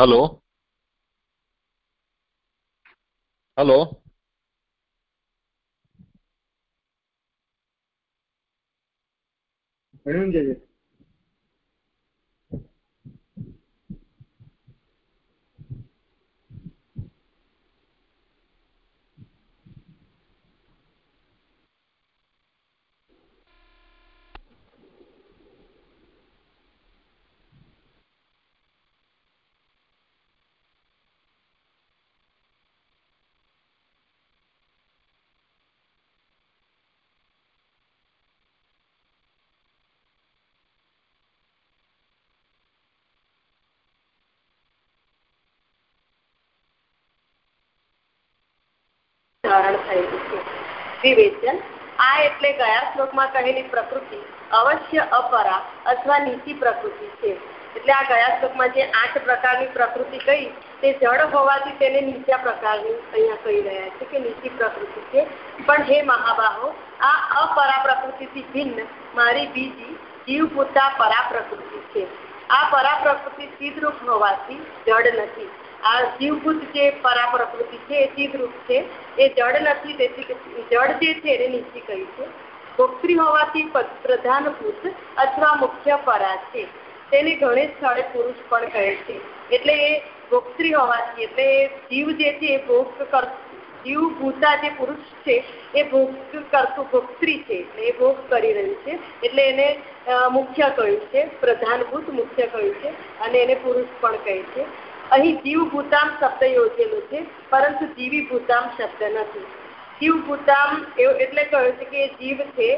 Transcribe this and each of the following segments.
Hello hello ઘણું ધારણ થયેલું છે. વિવેચન, આ એટલે ગયા શ્લોકમાં કહેલી પ્રકૃતિ અવશ્ય અપરા અથવા નીચી પ્રકૃતિ છે. એટલે આ ગયા શ્લોકમાં જે આઠ પ્રકારની પ્રકૃતિ કહી તે જળ હોવાથી તેને નીચા પ્રકારની અહીંયા કહી રહ્યા છે કે નીચી પ્રકૃતિ છે. પણ હે મહાબાહો, આ અપરા પ્રકૃતિથી ભિન્ન મારી બીજી જીવ પૂરતા પરા પ્રકૃતિ છે. આ પરા પ્રકૃતિ સિદ્ધરૂપ હોવાથી જડ નથી. આ જીવભૂત જે પરા પ્રકૃતિ છે, એ ચિદરૂપ છે. એ જળ નથી, તેથી જળ જે છે, એને નીચી કહી છે. ભોક્ત્રી હોવાથી પ્રધાનભૂત અથવા મુખ્ય પરા છે. તેને ઘણે સ્થળે પુરુષ પણ કહે છે. એટલે એ ભોક્ત્રી હોવાથી, એટલે જીવ જે છે, એ ભોગ જીવ ભૂતા જે પુરુષ છે, એ ભોગ કરતું ભોક્ત્રી છે. એટલે એ ભોગ કરી રહ્યું છે. એટલે એને મુખ્ય કહ્યું છે. પ્રધાનભૂત મુખ્ય કહ્યું છે. અને એને પુરુષ પણ કહે છે. અહીં જીવ ભૂતામ શબ્દ યોજેલો છે, પરંતુ જીવી ભૂતામ શબ્દ નથી. જીવ ભૂતામ એટલે કહ્યું છે કે જીવ છે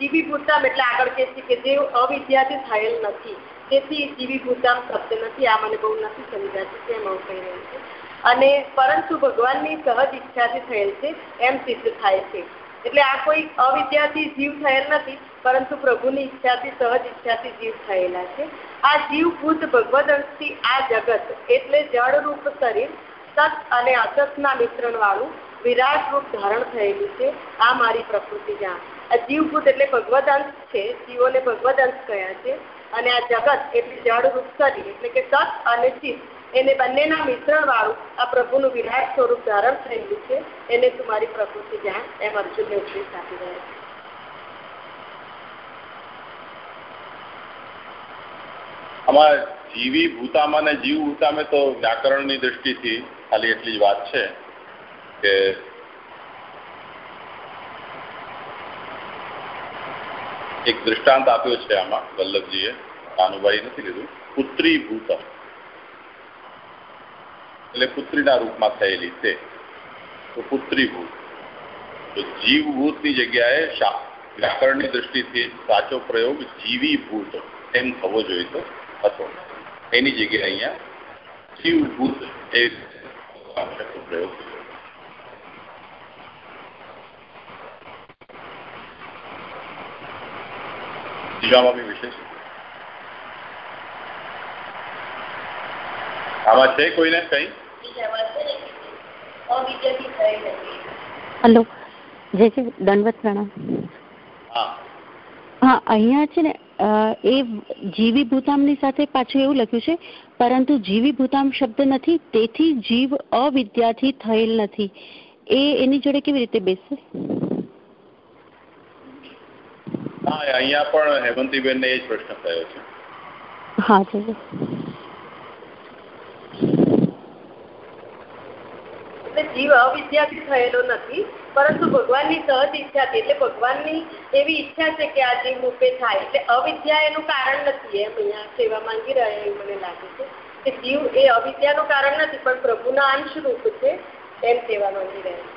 જીવી ભૂતામ એટલે આગળ કહે છે કે જે અવિદ્યાથી થયેલ નથી. તેથી જીવી ભૂતામ શબ્દ નથી. આ મને બહુ નથી સમજાતું કેમ આવું કહી રહ્યું છે. અને પરંતુ ભગવાનની સહજ ઈચ્છાથી થયેલ છે, એમ સિદ્ધ થાય છે. એટલે આ કોઈ અવિદ્યાથી જીવ થયેલ નથી, પરંતુ પ્રભુની ઈચ્છાથી, સહજ ઈચ્છાથી જીવ થયેલા છે. આ જીવભૂત ભગવદંશથી આ જગત, એટલે જળરૂપ શરીર, સત અને અસતના મિશ્રણ વાળું વિરાટ રૂપ ધારણ થયેલું છે. આ મારી પ્રકૃતિ જાણ. આ જીવભૂત એટલે ભગવદંશ છે. જીવોને ભગવદંશ કયા છે. અને આ જગત એટલે જળરૂપ શરીર, એટલે કે સત અને ચિત્ત. એને બંનેના મિશ્રણ વાળું આ પ્રભુનું વિરાટ સ્વરૂપ ધારણ થયેલું છે. એને તું મારી પ્રકૃતિ જાણ? એમ અર્જુનને ઉપદેશ આપી રહ્યા છે. આમાં જીવી ભૂતામાં અને જીવ ભૂતામાં તો વ્યાકરણની દ્રષ્ટિથી ખાલી એટલી જ વાત છે કે એક દૃષ્ટાંત આપ્યો છે આમાં વલ્લભજીએ કાનુભાઈ નથી લીધું, પુત્રી ભૂતમ. એટલે પુત્રીના રૂપમાં થયેલી તે. તો પુત્રી ભૂત. તો જીવભૂતની જગ્યાએ વ્યાકરણની દ્રષ્ટિથી સાચો પ્રયોગ જીવી ભૂત એમ થવો જોઈએ તો. હતો. એની જગ્યાએ અહીંયા શિવભૂત એ પ્રયોગ જીવામાં વિશેષ આમાં છે કોઈને કઈ? હલો જય શ્રી દંડવત પ્રણામ. હા. હા અહીંયા છે ને એ જીવી ભૂતામની સાથે પાછું એવું લખ્યું છે પરંતુ જીવી ભૂતામ શબ્દ નથી તેથી જીવ અવિદ્યાથી થયેલ નથી. એ એની જોડે કેવી રીતે બેસશે? હા અહીંયા પણ હેમંતીબેન ને એ જ પ્રશ્ન થયો છે. હા જી જીવ અવિદ્યાથી થયેલો નથી, પરંતુ ભગવાનની સહજ ઈચ્છાથી એટલે ભગવાનની એવી ઈચ્છા છે કે આ જીવ રૂપે થાય. એટલે અવિદ્યા એનું કારણ નથી, એમ અહીંયા સેવા માંગી રહ્યા એવું મને લાગે છે કે જીવ એ અવિદ્યાનું કારણ નથી, પણ પ્રભુના અંશ રૂપ છે, એમ સેવા માંગી રહ્યા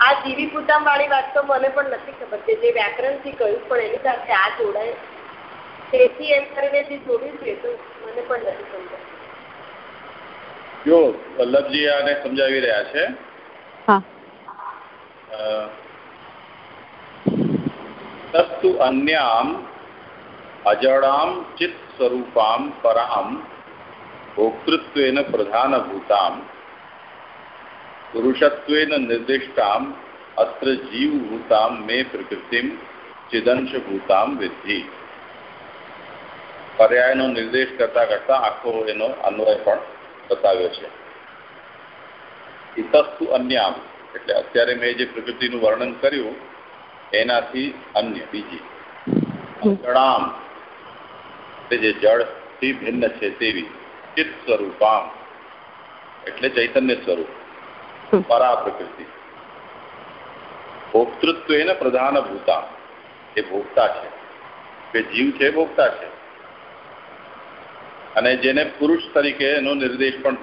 આ જીવી પુતામ વાળી વાત તો મને પણ નથી ખબર કે જે વ્યાકરણથી કહ્યું, પણ એની સાથે આ જોડાય. તેથી એમ કરીને જે છે મને પણ નથી સમજાય જો વલ્લભજી આને સમજાવી રહ્યા છે. તસ્તુ અન્યામ અજડામ ચિત્ત સ્વરૂપામ પરામ ભોક્તૃત્વેન પ્રધાનભૂતામ પુરુષત્વેન નિર્દિષ્ટામ અત્ર જીવભૂતામ મે પ્રકૃતિમ ચિદંશભૂતામ વિદ્ધિ. પર્યાયનો નિર્દેશ કરતા કરતા આખો એનો અન્વય પણ બતાવ્યો છે. ઇતસ્તુ અન્યામ એટલે અત્યારે મેં જે પ્રકૃતિનું વર્ણન કર્યું એનાથી અન્ય બીજી. જળામ જે જળથી ભિન્ન છે તેવી ચિત્ત સ્વરૂપામ એટલે ચૈતન્ય સ્વરૂપ પરા પ્રકૃતિ ભોક્તૃત્વ એને પ્રધાન ભૂતા એ ભોગતા છે. કે જીવ છે ભોગતા છે. અને જેને પુરુષ તરીકે એનો નિર્દેશ પણ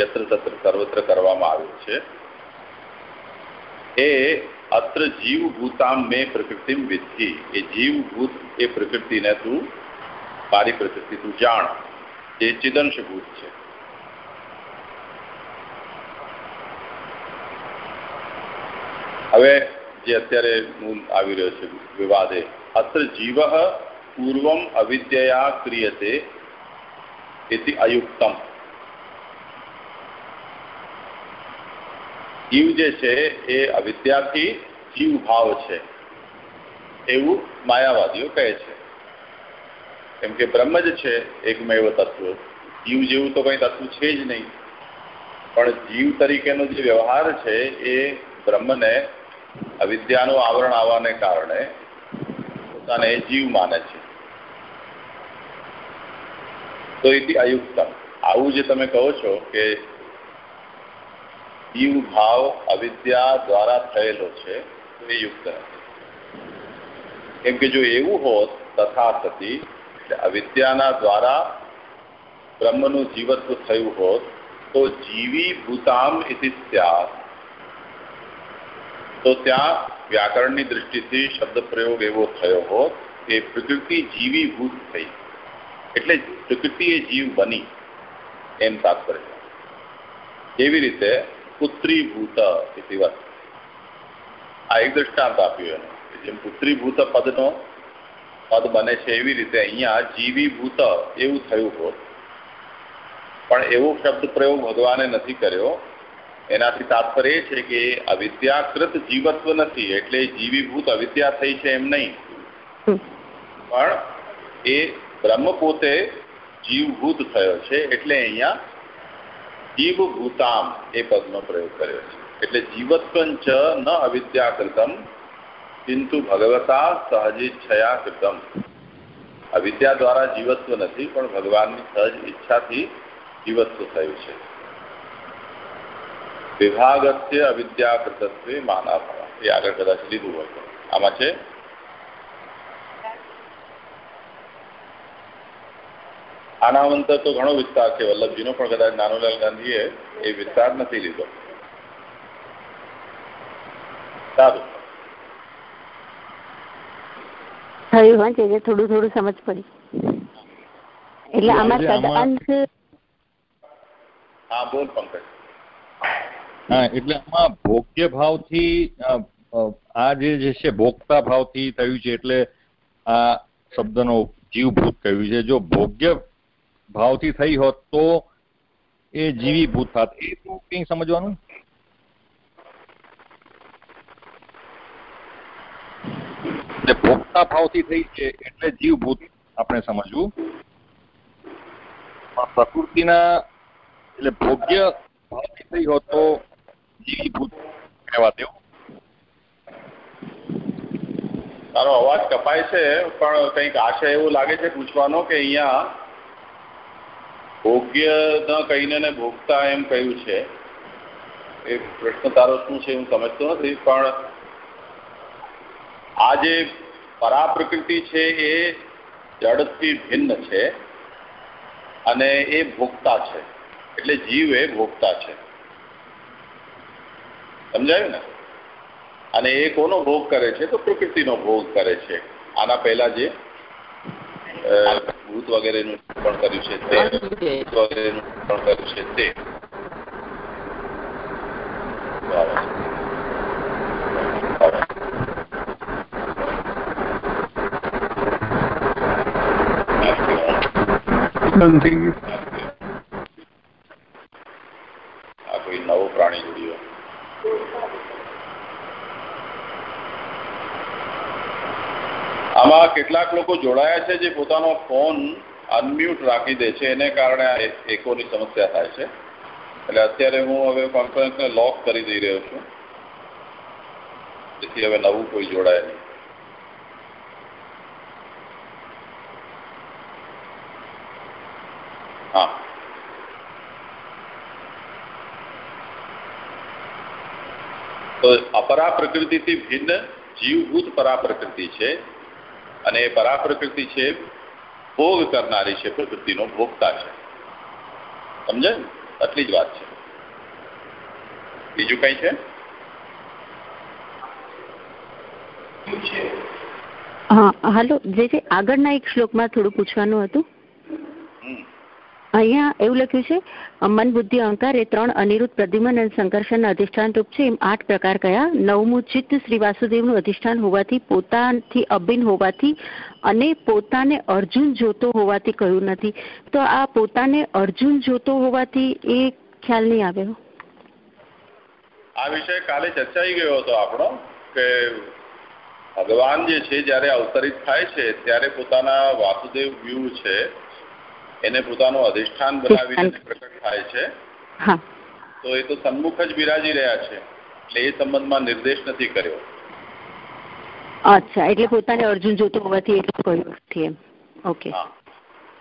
યત્ર તત્ર સર્વત્ર કરવામાં આવ્યો છે. એ અત્ર જીવભૂતામ મેં પ્રકૃતિ વિધિ એ જીવભૂત એ પ્રકૃતિને તું મારી પ્રકૃતિ તું જાણ. જે ચિદંશભૂત છે. હવે જે અત્યારે મૂલ આવી રહ્યો છે વિવાદે. અત્ર જીવ પૂર્વમ અવિદ્યા ક્રિયતે અયુક્તમ. જીવ જે છે એ અવિદ્યાથી જીવ ભાવ છે એવું માયાવાદીઓ કહે છે. કેમ કે બ્રહ્મ જ છે એકમેવ તત્વ. જીવ જેવું તો કંઈ તત્વ છે જ નહીં. પણ જીવ તરીકેનો જે વ્યવહાર છે એ બ્રહ્મને અવિદ્યાનું આવરણ આવવાને કારણે પોતાને જીવ માને છે. તો એથી અયુક્તમ આવું જે તમે કહો છો કે જીવ, ભાવ, અવિદ્યા દ્વારા થયેલો છે, એ યુક્ત નથી. કેમ કે જો એવું હોત તથા સતી અવિદ્યાના દ્વારા બ્રહ્મનું જીવત્વ થયું હોત, તો જીવી ભૂતામ ઇતિ સ્યાત. તો ત્યાં વ્યાકરણની દ્રષ્ટિથી શબ્દ પ્રયોગ એવો થયો હોત કે પ્રકૃતિ જીવી ભૂત થઈ. એટલે પ્રકૃતિ એ જીવ બની એમ તાત્પર્ય એવી રીતે? પુત્રીભૂત વાત આ એક દ્રષ્ટાંત આપ્યું એને જેમ પુત્રીભૂત પદનો પદ બને છે એવી રીતે અહીંયા જીવીભૂત એવું થયું હોત. પણ એવો શબ્દ પ્રયોગ ભગવાને નથી કર્યો. એનાથી તાત્પર્ય એ છે કે અવિદ્યાકૃત જીવત્વ નથી એટલે જીવીભૂત અવિદ્યા થઈ છે એમ નહીં. પણ એ બ્રહ્મ પોતે જીવભૂત થયો છે એટલે અહીંયા જીવભૂતામ એ પદનો પ્રયોગ કર્યો છે. એટલે જીવત્વં ચ ન અવિદ્યાકૃતમ કિંતુ ભગવતા સહજેચ્છયા કૃતમ. અવિદ્યા દ્વારા જીવત્વ નથી, પણ ભગવાનની સહજ ઈચ્છાથી જીવત્વ થયું છે. વિભાગસ્ય અવિદ્યાકૃતત્વે માના ભવા એ આગળ કદાચ લીધું હોય આમાં છે આના અંતર તો ઘણો વિસ્તાર છે વલ્લભજીનો પણ કદાચ નાનુલાલ ગાંધીએ એ વિસ્તાર નથી લીધો. સારું. થયું હા જે થોડું થોડું સમજ પડી. એટલે આમાં તદઅંત હા બોલ પંકજ. હા એટલે આમાં ભોગ્ય ભાવથી આ જે છે ભોગતા ભાવથી થયું છે એટલે આ શબ્દનો જીવભૂત કહ્યું છે. જો ભોગ્ય ભાવથી થઈ હોત તો એ જીવીભૂત થાત. એ તો કઈ સમજવાનું એટલે ભોગતા ભાવથી થઈ છે એટલે જીવભૂત આપણે સમજવું. પ્રકૃતિના એટલે ભોગ્ય ભાવથી થઈ હોત તો જીવીભૂત કહેવા દેવું. તારો અવાજ કપાય છે પણ કંઈક આશય એવું લાગે છે પૂછવાનો કે અહીંયા ભોગ્ય ન કહીને ને ભોગતા એમ કહ્યું છે, એ પ્રશ્ન તારો શું છે હું સમજતો નથી, પણ આ જે પરા પ્રકૃતિ છે એ જડથી ભિન્ન છે અને એ ભોગતા છે, એટલે જીવ એ ભોગતા છે. સમજાયું ને? અને એ કોનો ભોગ કરે છે? તો પ્રકૃતિનો ભોગ કરે છે. આના પહેલા જે ભૂત વગેરેનું પણ કર્યું છે તે. ભૂત વગેરેનું પણ કર્યું છે તે. આ કોઈ નવો પ્રાણી જોડ્યો આમાં કેટલાક લોકો જોડાયા છે જે પોતાનો ફોન અનમ્યુટ રાખી દે છે, એને કારણે આ એકોની સમસ્યા થાય છે. એટલે અત્યારે હું હવે કોન્ફરન્સને લોક કરી દઈ રહ્યો છું. જેથી હવે નવું કોઈ જોડાય નહીં. હા. તો અપરા પ્રકૃતિથી ભિન્ન જીવભૂત પરા પ્રકૃતિ છે. અને એ પરા પ્રકૃતિ છે, ભોગ કરનારી છે, પ્રકૃતિનો ભોગતા છે. સમજે આટલી જ વાત છે. બીજું કઈ છે? હા, હાલો જે આગળના એક શ્લોકમાં થોડું પૂછવાનું હતું. અહીંયા એવું લખ્યું છે મન બુદ્ધિ અહંકાર એ ત્રણ અનિરુદ્ધ પ્રદ્યુમન અને સંકર્ષણના અધિષ્ઠાન રૂપ છે. એમ આઠ પ્રકાર કયા? નવમું, ચિત્ત શ્રી વાસુદેવનું અધિષ્ઠાન હોવાથી, પોતાથી અભિન્ન હોવાથી અને પોતાને અર્જુન જોતો હોવાથી કહ્યું નથી. તો આ પોતાને અર્જુન જોતો હોવાથી એ ખ્યાલ નહીં આવ્યો. આ વિષય કાલે ચર્ચાઈ ગયો હતો આપણો કે ભગવાન જે છે, જ્યારે અવતરિત થાય છે, ત્યારે પોતાના વાસુદેવ વ્યૂ છે એને પોતાનું અધિષ્ઠાન બનાવી પ્રકટ થાય છે. તો એ તો સન્મુખ જ બિરાજી રહ્યા છે. એટલે એ સંબંધમાં નિર્દેશ નથી કર્યો. અચ્છા એટલે પોતાને અર્જુન જોતો હોવાથી એટલું કહ્યું નથી એમ. ઓકે હા.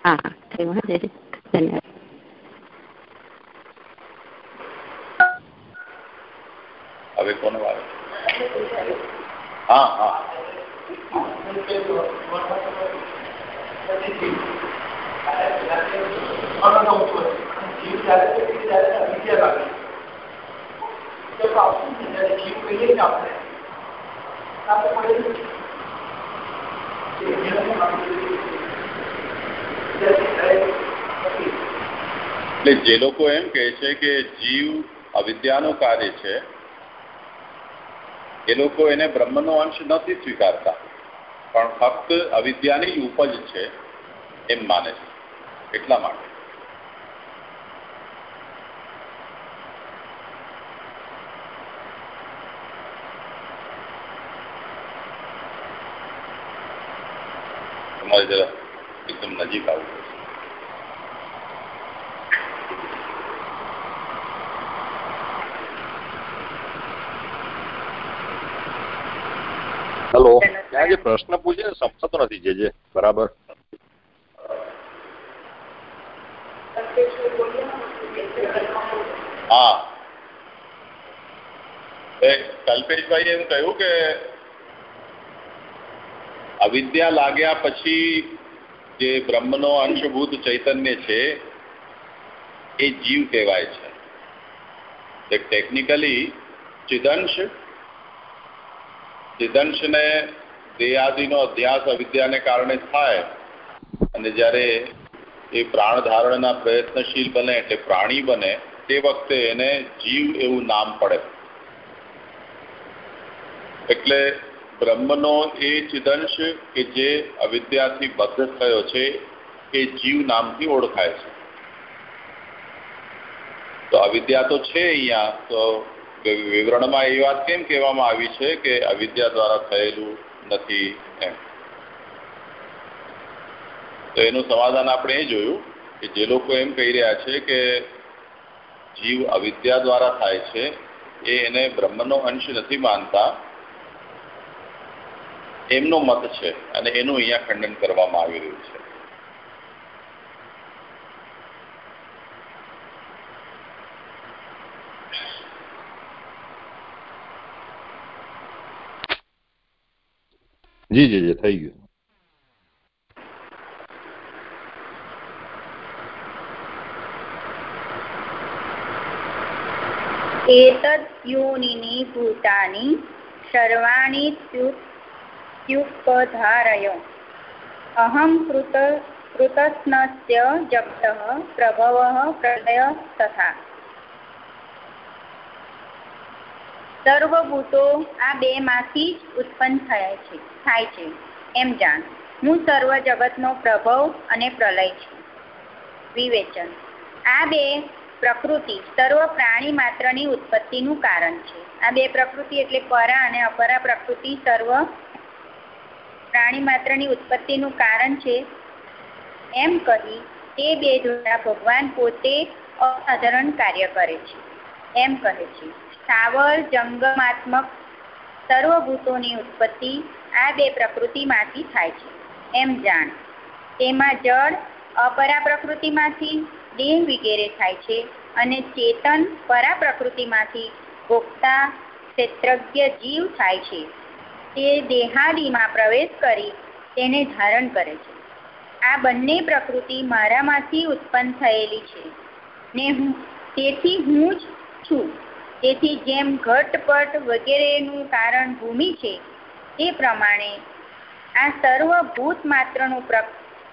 હા ધન્યવાદ. હવે કોનો આવે? હા હા. એટલે જે લોકો એમ કે છે કે જીવ અવિદ્યાનું કાર્ય છે, એ લોકો એને બ્રહ્મનો અંશ નથી સ્વીકારતા. પણ ફક્ત અવિદ્યાની ઉપજ છે, એમ માને છે. એટલા માટે. તમારે જરા એકદમ નજીક આવવું હેલો ત્યાં જે પ્રશ્ન પૂછે સમજાતો નથી જે જે. બરાબર? હા કલ્પેશભાઈ એમ કહ્યું કે અવિદ્યા લાગ્યા પછી જે બ્રહ્મનો અંશભૂત ચૈતન્ય છે એ જીવ કહેવાય છે ટેકનિકલી ચિદંશ ચિદંશને દેહાદિનો અધ્યાસ અવિદ્યાને કારણે થાય અને જ્યારે એ પ્રાણ ધારણના પ્રયત્નશીલ બને એટલે પ્રાણી બને, તે વખતે એને જીવ એવું નામ પડે. એટલે બ્રહ્મનો એ ચિદંશ કે જે અવિદ્યાથી બદ્ધ થયો છે, એ જીવ નામથી ઓળખાય છે. તો અવિદ્યા તો છે અહીંયા, તો વિવરણમાં એ વાત કેમ કહેવામાં આવી છે કે અવિદ્યા દ્વારા થયેલું નથી એમ? તો એનું સમાધાન આપણે એ જોયું કે જે લોકો એમ કહી રહ્યા છે કે જીવ અવિદ્યા દ્વારા થાય છે, એ એને બ્રહ્મનો અંશ નથી માનતા. એમનો મત છે અને એનું અહીંયા ખંડન કરવામાં આવી રહ્યું છે. જી જી જી, થઈ ગયું. एतद्यूनिनि भूतानि सर्वाणि त्युपधारय अहं कृत कृतस्नस्य जप्तः प्रभवः પ્રલય તથા સર્વભૂતો આ બે માંથી જ ઉત્પન્ન થયા છે થાય છે એમ જાણ હું સર્વ જગતનો પ્રભવ અને પ્રલય છું વિવેચન આ બે પ્રકૃતિ સર્વ પ્રાણી માત્રની ઉત્પત્તિનું કારણ છે. આ બે પ્રકૃતિ એટલે પરા અને અપરા પ્રકૃતિ સર્વ પ્રાણી માત્રની ઉત્પત્તિનું કારણ છે. એમ કહી તે બે દ્વારા ભગવાન પોતે અસાધારણ કાર્ય કરે છે. એમ કહે છે સ્થાવર જંગમાત્મક સર્વભૂતોની ઉત્પત્તિ આ બે પ્રકૃતિમાંથી થાય છે. એમ જાણ. તેમાં જળ અપરા પ્રકૃતિમાંથી દેહ વિગેરે થાય છે અને ચેતન પરા પ્રકૃતિમાંથી ભોગતા ક્ષેત્રજ્ઞ જીવ થાય છે. તે દેહાદિમાં પ્રવેશ કરી તેને ધારણ કરે છે. આ બંને પ્રકૃતિ મારામાંથી ઉત્પન્ન થયેલી છે. ને હું, તેથી હું જ છું. તેથી જેમ ઘટપટ વગેરેનું કારણ ભૂમિ છે, તે પ્રમાણે આ સર્વ ભૂત માત્રનું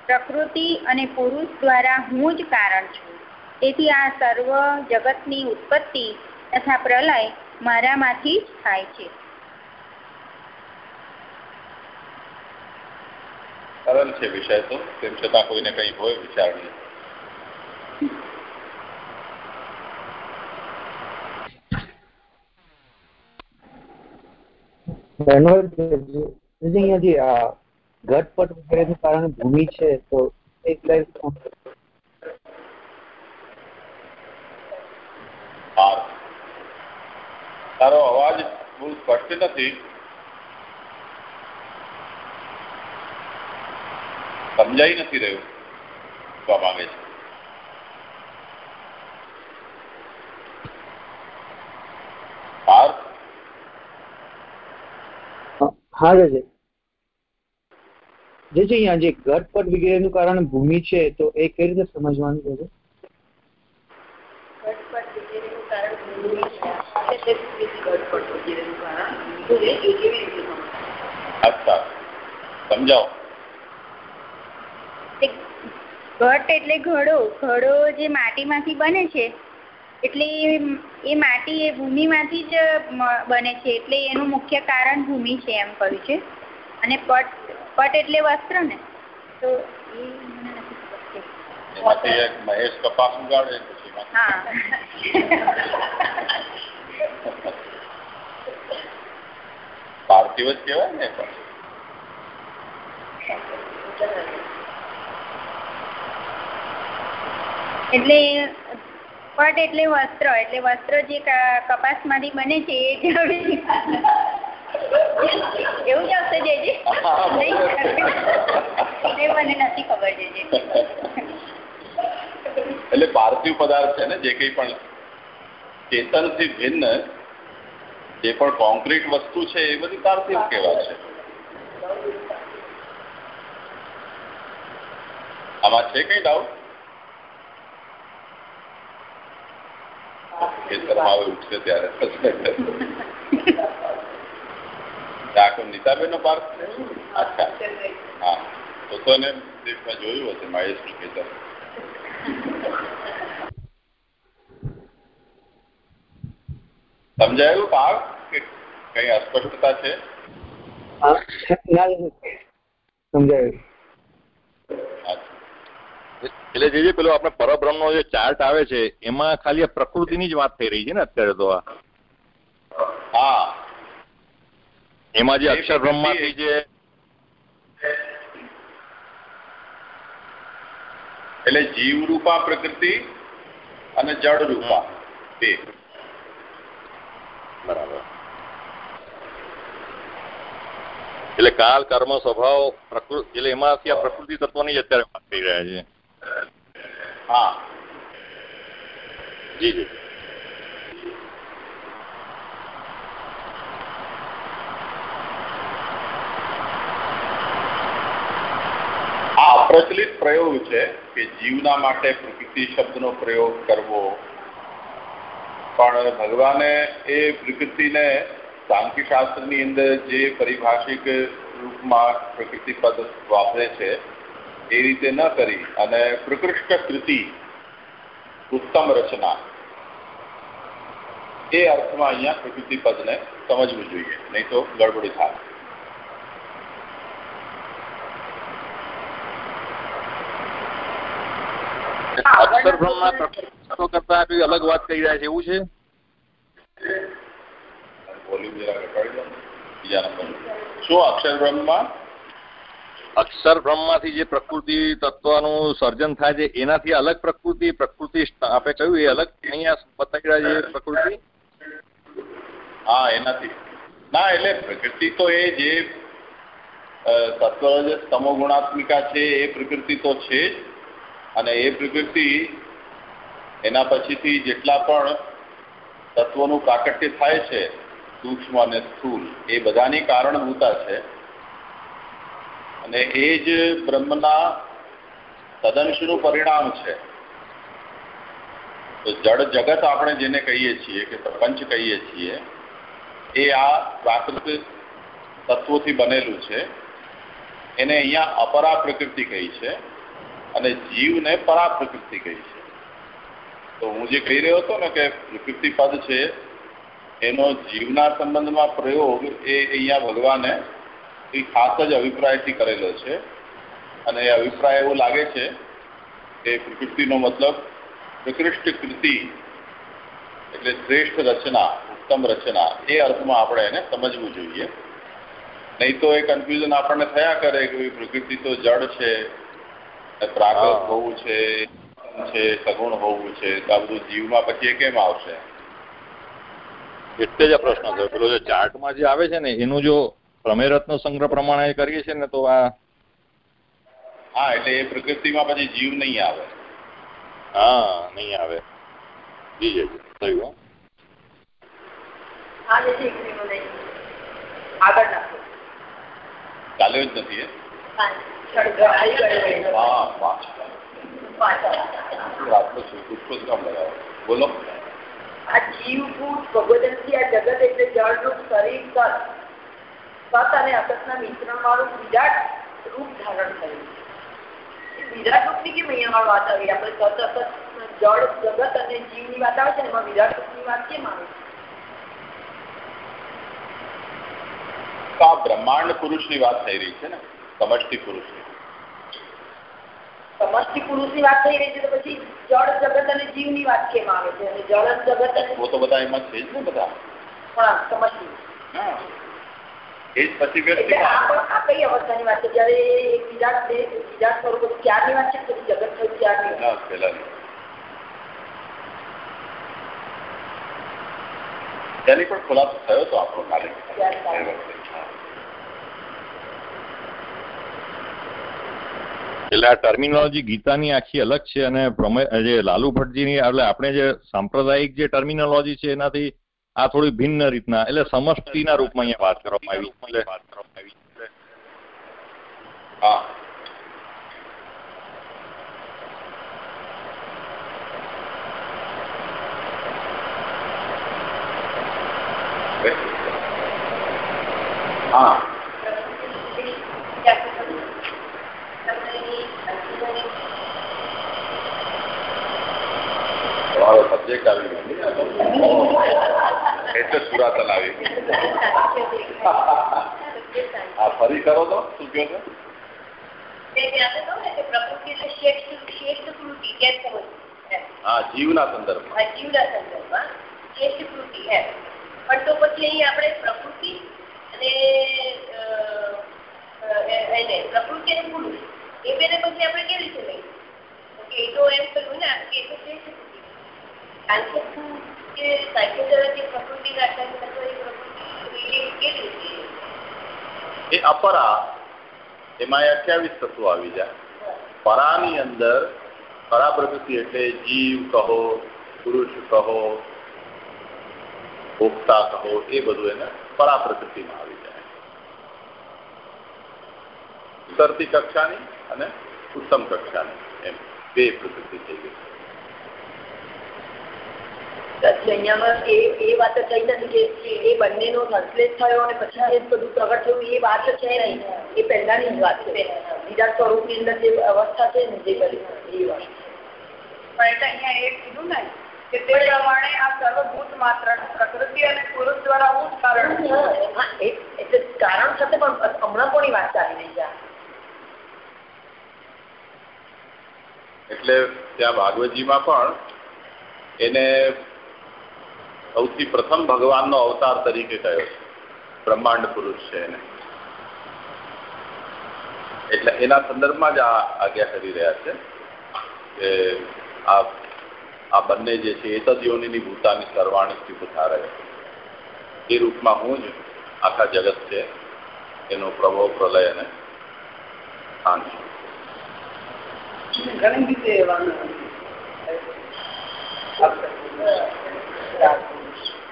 પ્રકૃતિ અને પુરુષ દ્વારા હું જ કારણ છું. તેથી આ સર્વ જગતની ઉત્પત્તિ તથા પ્રલય મારામાંથી જ થાય છે. સરળ છે વિષય તો તેમ છતાં કોઈને કઈ હોય વિચારણી અહીંયાથી આ ઘટપટ વગેરેનું કારણ ભૂમિ છે તો એટલે તારો અવાજ બહુ સ્પષ્ટ નથી. સમજાઈ નથી રહ્યું. કહેવા માંગે છે? હા? જે જે અહીંયા જે ઘટપટ વગેરેનું કારણ ભૂમિ છે તો એ કઈ રીતે સમજવાનું છે? છે. સમજાવો. ઘટ એટલે ઘડો. ઘડો જે માટીમાંથી બને છે એટલે એ માટી એ ભૂમિમાંથી જ બને છે. એટલે એનું મુખ્ય કારણ ભૂમિ છે એમ કહ્યું છે. અને પટ પટ એટલે વસ્ત્ર ને. તો એ મને નથી ખબર. એમાંથી એક મહેશ કપાસ ઉગાડે હા. પાર્થિવ જ કહેવાય ને એટલે પટ એટલે વસ્ત્ર એટલે વસ્ત્ર જે કપાસમાંથી બને છે એ જ એવું જ આવશે જેજી. એ મને નથી ખબર જેજી. એટલે પાર્થિવ પદાર્થ છે ને જે કંઈ પણ ચેતનથી ભિન્ન જે પણ કોન્ક્રીટ વસ્તુ છે એ બધી પાર્થિવ કહેવાય છે. આમાં છે કઈ ડાઉટ ખેતરમાં હવે ઉઠશે ત્યારે. આખો નીતાબેન નો પાર્ક? અચ્છા. હા. તો તો એને મેં જોયું હશે મહેશનું ખેતર સમજાયું ભાવ કે કઈ અસ્પષ્ટતા છે? સમજાયું. એટલે જે પેલો આપણે પરબ્રહ્મનો જે ચાર્ટ આવે છે એમાં ખાલી પ્રકૃતિની જ વાત થઈ રહી છે ને અત્યારે તો આ? હા. એમાં જે અક્ષર બ્રહ્માથી જે એટલે જીવ રૂપા પ્રકૃતિ અને જળ રૂપા બે. બરાબર. એટલે કાલ કર્મ સ્વભાવ પ્રકૃતિ એટલે એમાંથી આ પ્રકૃતિ તત્વની અત્યારે વાત થઈ રહ્યા છે. હા. જી જી. આ અપ્રચલિત પ્રયોગ છે કે જીવના માટે પ્રકૃતિ શબ્દનો પ્રયોગ કરવો. પણ ભગવાને એ પ્રકૃતિને સાંખ્ય શાસ્ત્રની અંદર જે પરિભાષિક રૂપમાં પ્રકૃતિ પદ વાપરે છે, એ રીતે ન કરી અને પ્રકૃષ્ટ કૃતિ, ઉત્તમ રચના, એ અર્થમાં અહીંયા પ્રકૃતિ પદને સમજવું જોઈએ. નહીં તો ગડબડી થાય. અક્ષર બ્રહ્મના પ્રકૃતિ કરતા કોઈ અલગ વાત કરી રહ્યા છે. એવું છે? શું અક્ષર બ્રહ્મમાં અક્ષર બ્રહ્મમાંથી જે પ્રકૃતિ તત્વનું સર્જન થાય છે, એનાથી અલગ પ્રકૃતિ પ્રકૃતિ આપણે કહ્યું એ અલગ અહીંયા બતાવી રહ્યા છે પ્રકૃતિ? હા, એનાથી. ના, એટલે પ્રકૃતિ તો એ જે તત્વ જે સમગુણાત્મિકા છે, એ પ્રકૃતિ તો છે જ. અને એ પ્રકૃતિ એના પછીથી જેટલા પણ તત્વોનું પ્રાકટ્ય થાય છે, સૂક્ષ્મ અને સ્થૂલ, એ બધાની કારણભૂતા છે. અને એ જ બ્રહ્મના તદંશનું પરિણામ છે. તો જડ જગત આપણે જેને કહીએ છીએ કે પ્રપંચ કહીએ છીએ, એ આ પ્રાકૃતિક તત્વોથી બનેલું છે. એને અહીંયા અપરા પ્રકૃતિ કહી છે. અને જીવને પરા પ્રકૃતિ કહી છે. તો હું જે કહી રહ્યો હતો ને કે પ્રકૃતિ પદ છે, એનો જીવના સંબંધમાં પ્રયોગ એ અહીંયા ભગવાને એ ખાસ જ અભિપ્રાયથી કરેલો છે. અને એ અભિપ્રાય એવો લાગે છે કે પ્રકૃતિનો મતલબ પ્રકૃષ્ટ કૃતિ, એટલે શ્રેષ્ઠ રચના, ઉત્તમ રચના, એ અર્થમાં આપણે એને સમજવું જોઈએ. નહીં તો એ કન્ફ્યુઝન આપણને થયા કરે કે પ્રકૃતિ તો જળ છે પ્રાકૃત હોવું છે છે સગુણ હોવું છે તો આ બધું જીવમાં પછી એ કેમ આવશે? એટલે જ આ પ્રશ્ન થયો. પેલો જે ચાર્ટમાં જે આવે છે ને એનું જો પ્રમેયરત્ન સંગ્રહ પ્રમાણે કરીએ છીએ ને તો આ હા એટલે એ પ્રકૃતિમાં પછી જીવ નહીં આવે. હા નહીં આવે. જી જજો થયું ચાલ્યો જ નથી બોલો આ જીવભૂત કેમ અહીંયા વાત આવી આપણે સત અસત જળ જગત અને જીવની વાત આવે છે એમાં વિરાટ રૂપની વાત કેમ આવે છે બ્રહ્માંડ પુરુષની વાત થઈ રહી છે ને સમષ્ટિ પુરુષની. સમષ્ટિ પુરુષની વાત થઈ રહી છે તો પછી જળ જગત અને જીવની વાત કેમ આવે છે? અને જળ જગત તો બધા એમાં છે જ ને બધા. પણ સમષ્ટિ હા. એ જ પછી વ્યક્તિ આ પણ આ કઈ અવસ્થાની વાત છે? જયારે એક બીજા બે સ્વરૂપ હતું ત્યારની વાત છે પછી જગત થયું ત્યારની વાત? તેની પણ ખુલાસો થયો તો આપણો કાલે એ વખતે. હા. એટલે આ ટર્મિનોલોજી ગીતાની આખી અલગ છે અને પ્રમેય જે લાલુ ભટ્ટજીની, એટલે આપણે જે સાંપ્રદાયિક જે ટર્મિનોલોજી છે એનાથી આ થોડી ભિન્ન રીતના, એટલે સમષ્ટિના રૂપમાં અહીંયા વાત કરવામાં આવી. એટલે હા. હા. તમારો સબ્જેક્ટ આવી ગયો. સુરાતન આવી હા, ફરી કરો તો, શું કહો છો? હા, જીવના સંદર્ભમાં. પણ તો પછી અહીં આપણે પ્રકૃતિ અને પ્રકૃતિ અને પુરુષ એ બેને પછી આપણે કેવી રીતે લઈએ? એ તો એમ કહ્યું ને, કે શ્રેષ્ઠ સાંખ્ય કે જે પ્રકૃતિ પ્રકૃતિ એ અપરા, એમાં અઠ્યાવીસ તત્વો આવી જાય. પરાની અંદર પરા પ્રકૃતિ એટલે જીવ કહો, પુરુષ કહો, ભોક્તા કહો, એ બધું એને પરા પ્રકૃતિમાં આવી જાય. ઉતરતી કક્ષાની અને ઉત્તમ કક્ષાની એમ બે પ્રકૃતિ થઈ ગઈ. અહીંયામાં એ એ વાત જ થઈ નથી કે એ બંનેનો ટ્રાન્સલેટ થયો અને પછી એ બધું પ્રગટ થયું એ વાત છે નહીં. એ પહેલાની જ વાત છે. બીજા સ્વરૂપની અંદર જે અવસ્થા છે ને જે બધી એ વાત પણ એટલે અહીંયા એ કીધું ને કે તે પ્રમાણે આ સર્વભૂત માત્ર પ્રકૃતિ અને પુરુષ દ્વારા હું કારણ છું. એટલે કારણ સાથે પણ હમણાં પણ વાત ચાલી રહી છે? એટલે ત્યાં ભાગવતજીમાં પણ એને સૌથી પ્રથમ ભગવાનનો અવતાર તરીકે કહ્યો છે? બ્રહ્માંડ પુરુષ છે એને. એટલે એના સંદર્ભમાં જ આ આજ્ઞા કરી રહ્યા છે કે આ આ બંને જે છે એતદયોનીની ભૂતાની સર્વાણી રહે એ રૂપમાં હું જ આખા જગત છે એનો પ્રભાવ, પ્રલય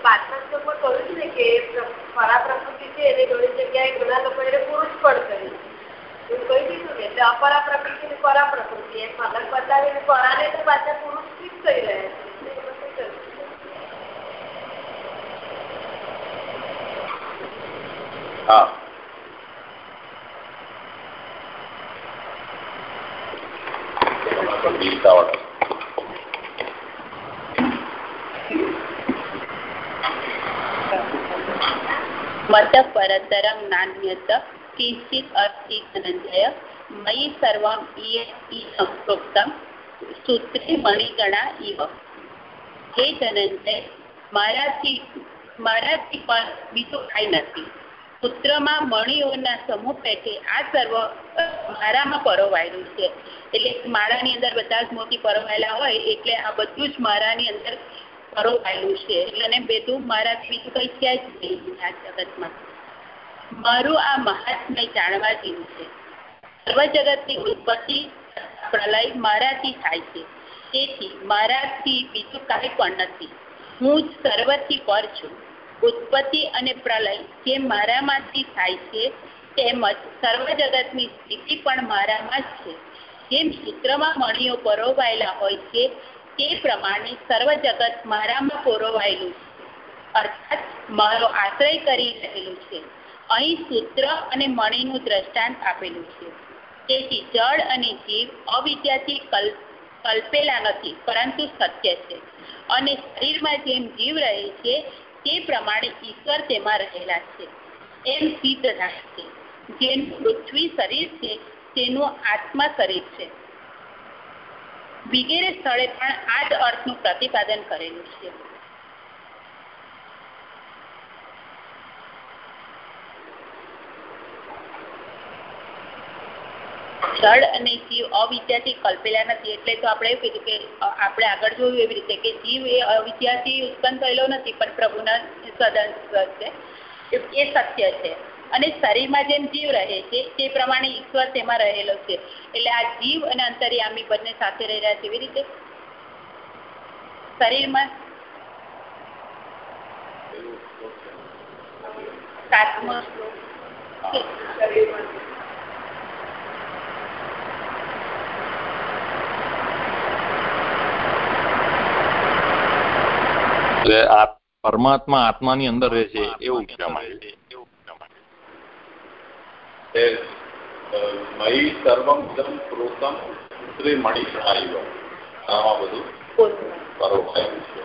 પાછલા શ્લોકમાં કહ્યું છે ને કે પરા પ્રકૃતિ છે એને ઘણી જગ્યાએ ઘણા લોકો એને પુરુષ પણ કહ્યું એવું કહી દીધું ને એટલે અપરા પ્રકૃતિ ને પરા પ્રકૃતિ એમ અલગ બતાવીને પરાને તો પાછા પુરુષથી જ કહી રહ્યા છે હા ગીતાવાળા મત પરતરમ નાન્યત કિંચિત અર્થી ધનંજય મયી સર્વમ ઈયમ પ્રોક્તમ સૂત્રે મણિગણા ઇવ હે ધનંજય મારાથી મારાથી પણ બીજું કાંઈ નથી સૂત્રમાં મણીઓના સમૂહ પેટે આ સર્વ મારામાં પરોવાયેલું છે એટલે માળાની અંદર બધા જ મોતી પરોવાયેલા હોય, એટલે આ બધું જ મારાની અંદર પરોવાયેલું છે. એટલે બધું મારા બીજું કઈ છે જ નહીં આ જગતમાં. મારું આ મહાત્મય જાણવા જેવું છે. સર્વ જગતની ઉત્પત્તિ પ્રલય મારાથી થાય છે. તેથી મારાથી બીજું કાંઈ પણ નથી. હું જ સર્વથી પર છું. ઉત્પત્તિ અને પ્રલય જે મારામાંથી થાય છે તેમજ સર્વ જગતની સ્થિતિ પણ મારામાં જ છે. જેમ સૂત્રમાં મણીઓ પરોવાયેલા હોય છે તે પ્રમાણે સર્વ જગત મારામાં પોરોવાયેલું અર્થાત મારો આશ્રય કરી રહેલું છે. અહીં સૂત્ર અને મણીનું દ્રષ્ટાંત આપેલું છે. તેથી જળ અને જીવ અવિદ્યાથી કલ્પ કલ્પેલા નથી, પરંતુ સત્ય છે. અને શરીરમાં જેમ જીવ રહે છે, તે પ્રમાણે ઈશ્વર તેમાં રહેલા છે. એમ સિદ્ધ થાય છે. જેનું પૃથ્વી શરીર છે, તેનું આત્મા શરીર છે. વગેરે સ્થળે પણ આ જ અર્થનું પ્રતિપાદન કરેલું છે. જળ અને જીવ અવિદ્યાથી કલ્પેલા નથી, એટલે તો આપણે એવું કીધું કે આપણે આગળ જોયું એવી રીતે કે જીવ એ અવિદ્યાથી ઉત્પન્ન થયેલો નથી, પણ પ્રભુના સદન છે. એ સત્ય છે. અને શરીરમાં જેમ જીવ રહે છે, તે પ્રમાણે ઈશ્વર તેમાં રહેલો છે. એટલે આ જીવ અને અંતર્યામી બંને સાથે રહી રહ્યા છે, એવી પરમાત્મા આત્માની અંદર રહે છે, એવું કહેવા માંગે મયી સર્વમ જમ પ્રોતમ પુત્રે મણી ગણાવી આમાં બધું પરોવાયેલું છે.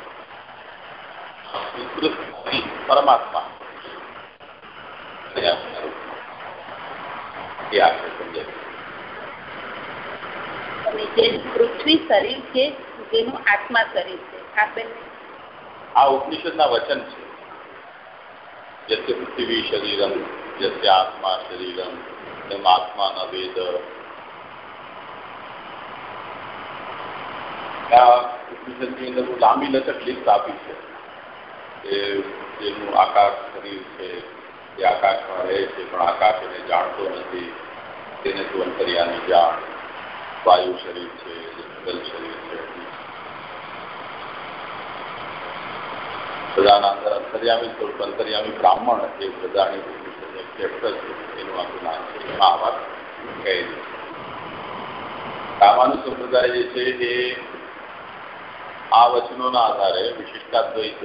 પરમાત્મા. એ આપણે સમજાય. પૃથ્વી શરીર છે જેનું આત્મા શરીર છે આપેલ આ ઉપનિષદના વચન છે. યસ્ય પૃથ્વી શરીરમ આત્મા ન વેદ આ ઉપનિષદની અંદર બહુ લાંબી લચક લિસ્ટ આપી છે જેનું આકાશ શરીર છે, એ આકાશમાં રહે છે, પણ આકાશ એને જાણતો નથી, તેને તું અંતરિયાની જાણ, વાયુ શરીર છે જલ શરીર છે. બધાના અંદર અંતર્યામી સ્વરૂપ બ્રાહ્મણ એ બધાની ચેપ્ટર એનું આખું નામ છે વાત કહેલી રામાનુ સંપ્રદાય જે છે એ આ વચનોના આધારે વિશિષ્ટાદ્વૈત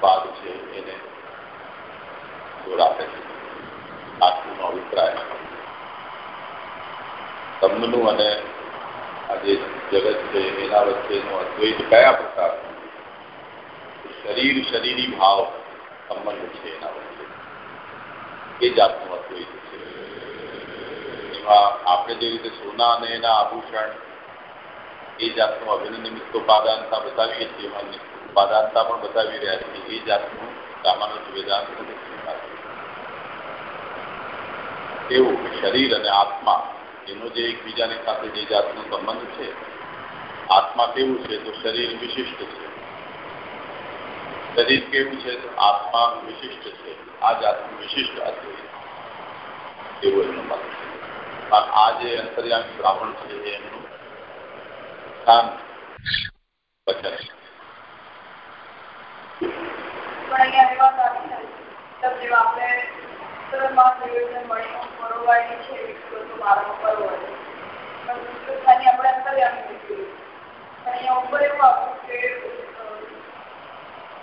ભાગ છે એને તમનું અને આ જે જગત છે એના વચ્ચેનો અદ્વૈત કયા પ્રકાર શરીર શરીરી ભાવ સંબંધ છે એના વચ્ચે એ આપણે જે રીતે સોના અને એના આભૂષણ એ જાતનું અભિનંદિત ઉપાદાનતા બતાવીએ છીએ, એમાં ઉપાદાનતા પણ બતાવી રહ્યા છીએ, એ જાતનું સામાન્ય વેદાંત એવું શરીર અને આત્મા એનો જે એકબીજાની સાથે જે જાતનો સંબંધ છે, આત્મા કેવું છે તો શરીર વિશિષ્ટ છે. શરીર કેવું છે તો આત્મા વિશિષ્ટ છે. આ જાતનું વિશિષ્ટ અદ્વૈત એવું એમનું મત છે. આ જે અંતર્યામી બ્રાહ્મણ છે એમનું સ્થાન વચન આપણે ઉપર એવું આપ્યું કે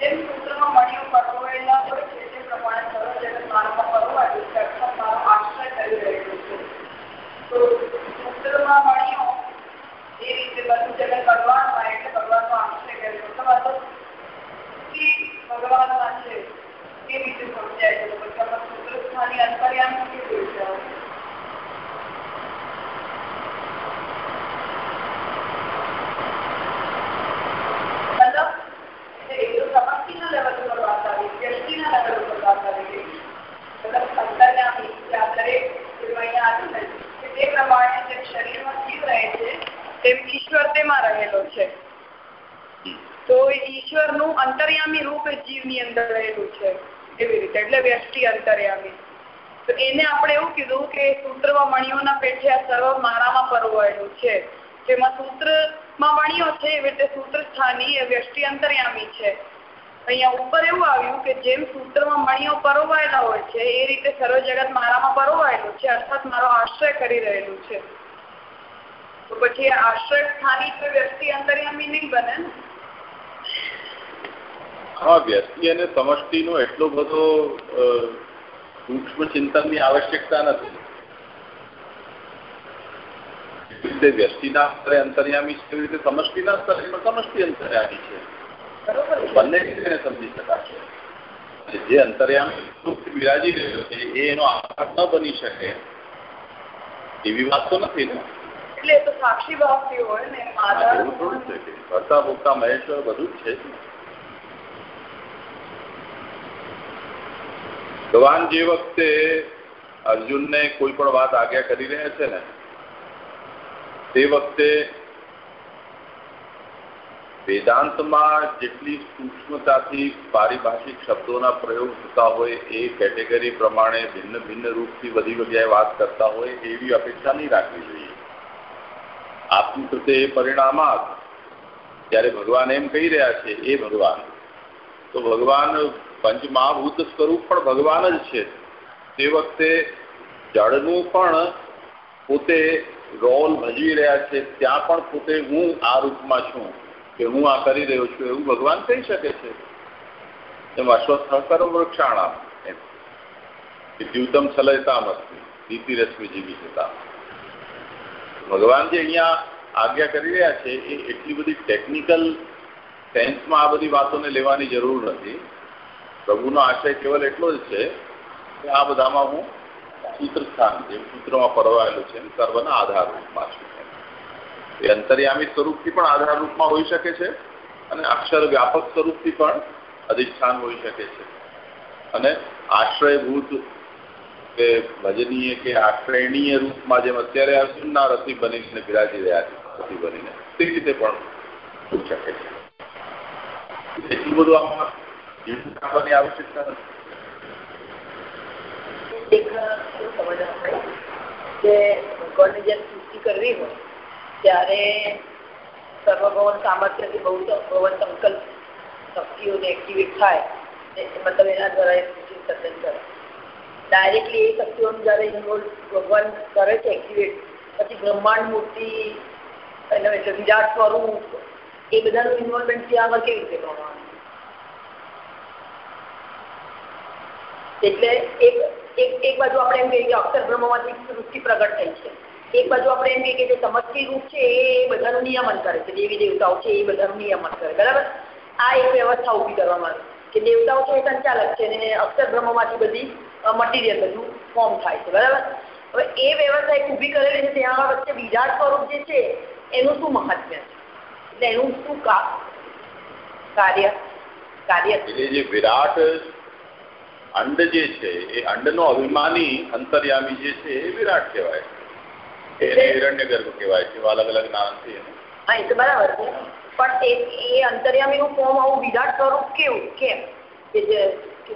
જેમ સૂત્રમાં મણીઓ પરોવાયેલા હોય છે તે પ્રમાણે સર્વ જગત મારામાં પરોવાયેલું છે અર્થાત મારો આશ્રય કરી રહેલું છે તો સૂત્રમાં મણીઓ એ રીતે બધું જગત ભગવાનમાં એટલે ભગવાનનો આશ્રય કરેલો તમારો ભગવાનમાં છે એ રીતે સમજાય છે પછી આપણે સૂત્ર સ્થાની અંતર્યામ કેવી રીતે આવે? મતલબ એ તો સમષ્ટિના લેવલ ઉપર વાત આવી વ્યક્તિના લેવલ ઉપર વાત આવી ગઈ મતલબ અંતર્યામી જે આ દરેક જેમ અહીંયા આવ્યું ને કે તે પ્રમાણે જેમ શરીરમાં જીવ રહે છે તેમ ઈશ્વર તેમાં રહેલો છે તો ઈશ્વરનું અંતર્યામી રૂપ એ જીવની અંદર રહેલું છે એવી રીતે એટલે વ્યષ્ટિ અંતર્યામી તો એને આપણે એવું કીધું કે સૂત્રમાં મણીઓના પેઠે આ સર્વ મારામાં પરોવાયેલું છે જેમાં સૂત્રમાં મણીઓ છે, એવી રીતે સૂત્ર સ્થાની એ વ્યષ્ટિ અંતર્યામી છે. અહીંયા ઉપર એવું આવ્યું કે જેમ સૂત્રમાં મણીઓ પરોવાયેલા હોય છે, એ રીતે સર્વ જગત મારામાં પરોવાયેલું છે, અર્થાત મારો આશ્રય કરી રહેલું છે. તો પછી આશ્રય સ્થાની તો વ્યક્તિ અંતર્યામી નહીં બને ને? હા વ્યક્તિ અને સમષ્ટિનો એટલો બધો સૂક્ષ્મ ચિંતનની આવશ્યકતા નથી. રીતે વ્યક્તિના સ્તરે અંતર્યામી છે એવી રીતે સમષ્ટિના સ્તરે સમષ્ટિ અંતર્યામી છે બંને રીતે સમજી શકાશે જે અંતર્યામી બિરાજી રહ્યો છે એ એનો આકાર ન બની શકે એવી વાત તો નથી ને એટલે તો સાક્ષી હોય ને આધાર ભરતા મહેશ્વર બધું જ છે ભગવાન જે વખતે અર્જુનને કોઈ પણ વાત આજ્ઞા કરી રહ્યા છે ને તે વખતે વેદાંતમાં જેટલી સૂક્ષ્મતાથી પારિભાષિક શબ્દોના પ્રયોગ થતા હોય એ કેટેગરી પ્રમાણે ભિન્ન ભિન્ન રૂપથી બધી જગ્યાએ વાત કરતા હોય એવી અપેક્ષા નહીં રાખવી જોઈએ. આપની કૃતે એ પરિણામ જ્યારે ભગવાન એમ કહી રહ્યા છે, એ ભગવાન. તો ભગવાન પંચમહાભૂત સ્વરૂપ પણ ભગવાન જ છે. તે વખતે જળનું પણ પોતે રોલ ભજવી રહ્યા છે, ત્યાં પણ પોતે હું આ રૂપમાં છું કે હું આ કરી રહ્યો છું એવું ભગવાન કહી શકે છે. એમ અશ્વત્થકર વૃક્ષાણામ એમ. દ્યુતમ છલયતામસ્મી દીતિરશ્મિ જીવિતતા ભગવાન જે અહીંયા આજ્ઞા કરી રહ્યા છે, એ એટલી બધી ટેકનિકલ સેન્સમાં આ બધી વાતોને લેવાની જરૂર નથી. પ્રભુનો આશય કેવલ એટલો જ છે કે આ બધામાં હું સૂત્ર સ્થાન જેમ સૂત્રમાં પરવાયેલું છે સર્વના આધાર રૂપમાં છું. એ અંતર્યામી સ્વરૂપથી પણ આધાર રૂપમાં હોઈ શકે છે અને અક્ષર વ્યાપક સ્વરૂપથી પણ અધિષ્ઠાન હોઈ શકે છે. અને આશ્રયભૂત કે ભજનીય કે આશ્રયણીય રૂપમાં જેમ અત્યારે અર્જુનના રથી બનીને બિરાજી રહ્યા છે રથી બનીને, તે રીતે પણ હોઈ શકે છે. એટલું બધું આમાં આવશ્યકતા નથી. સર્વભવન સામર્થ્યથી ડાયરેક્ટલી એ શક્તિઓનું જ્યારે ઇન્વોલ્વ ભગવાન કરે છે એક્ટિવેટ પછી બ્રહ્માંડ મૂર્તિ એનો એટલે વિરાટ સ્વરૂપ, એ બધાનું ઇન્વોલ્વમેન્ટ ત્યાં આગળ કેવી રીતે કરવાનું એટલે એક એક એક બાજુ આપણે એમ કહીએ કે અક્ષર બ્રહ્મમાંથી સૃષ્ટિ પ્રગટ થઈ છે. એક બાજુ આપણે એમ કહીએ કે જે સમષ્ટિ રૂપ છે એ બધાનું નિયમન કરે છે. દેવી દેવતાઓ છે એ બધાનું નિયમન કરે. બરાબર? આ એક વ્યવસ્થા ઊભી કરવામાં આવી. કે દેવતાઓ છે એ સંચાલક છે અને અક્ષર બ્રહ્મમાંથી બધી મટીરિયલ બધું ફોર્મ થાય છે. બરાબર? હવે એ વ્યવસ્થા એક ઊભી કરેલી છે. ત્યાં વચ્ચે વિરાટ સ્વરૂપ જે છે, એનું શું મહાત્મ્ય છે? એટલે એનું શું કાર્ય? કાર્ય? અંડ જે છે એ અંડનો અભિમાની અંતર્યામી જે છે એ વિરાટ કહેવાય. એને હિરણ્ય ગર્ભ કહેવાય છે અલગ અલગ નામ છે હા એ તો બરાબર છે. પણ એ અંતર્યામીનું ફોર્મ આવું વિરાટ સ્વરૂપ કેવું? કેમ? કે જે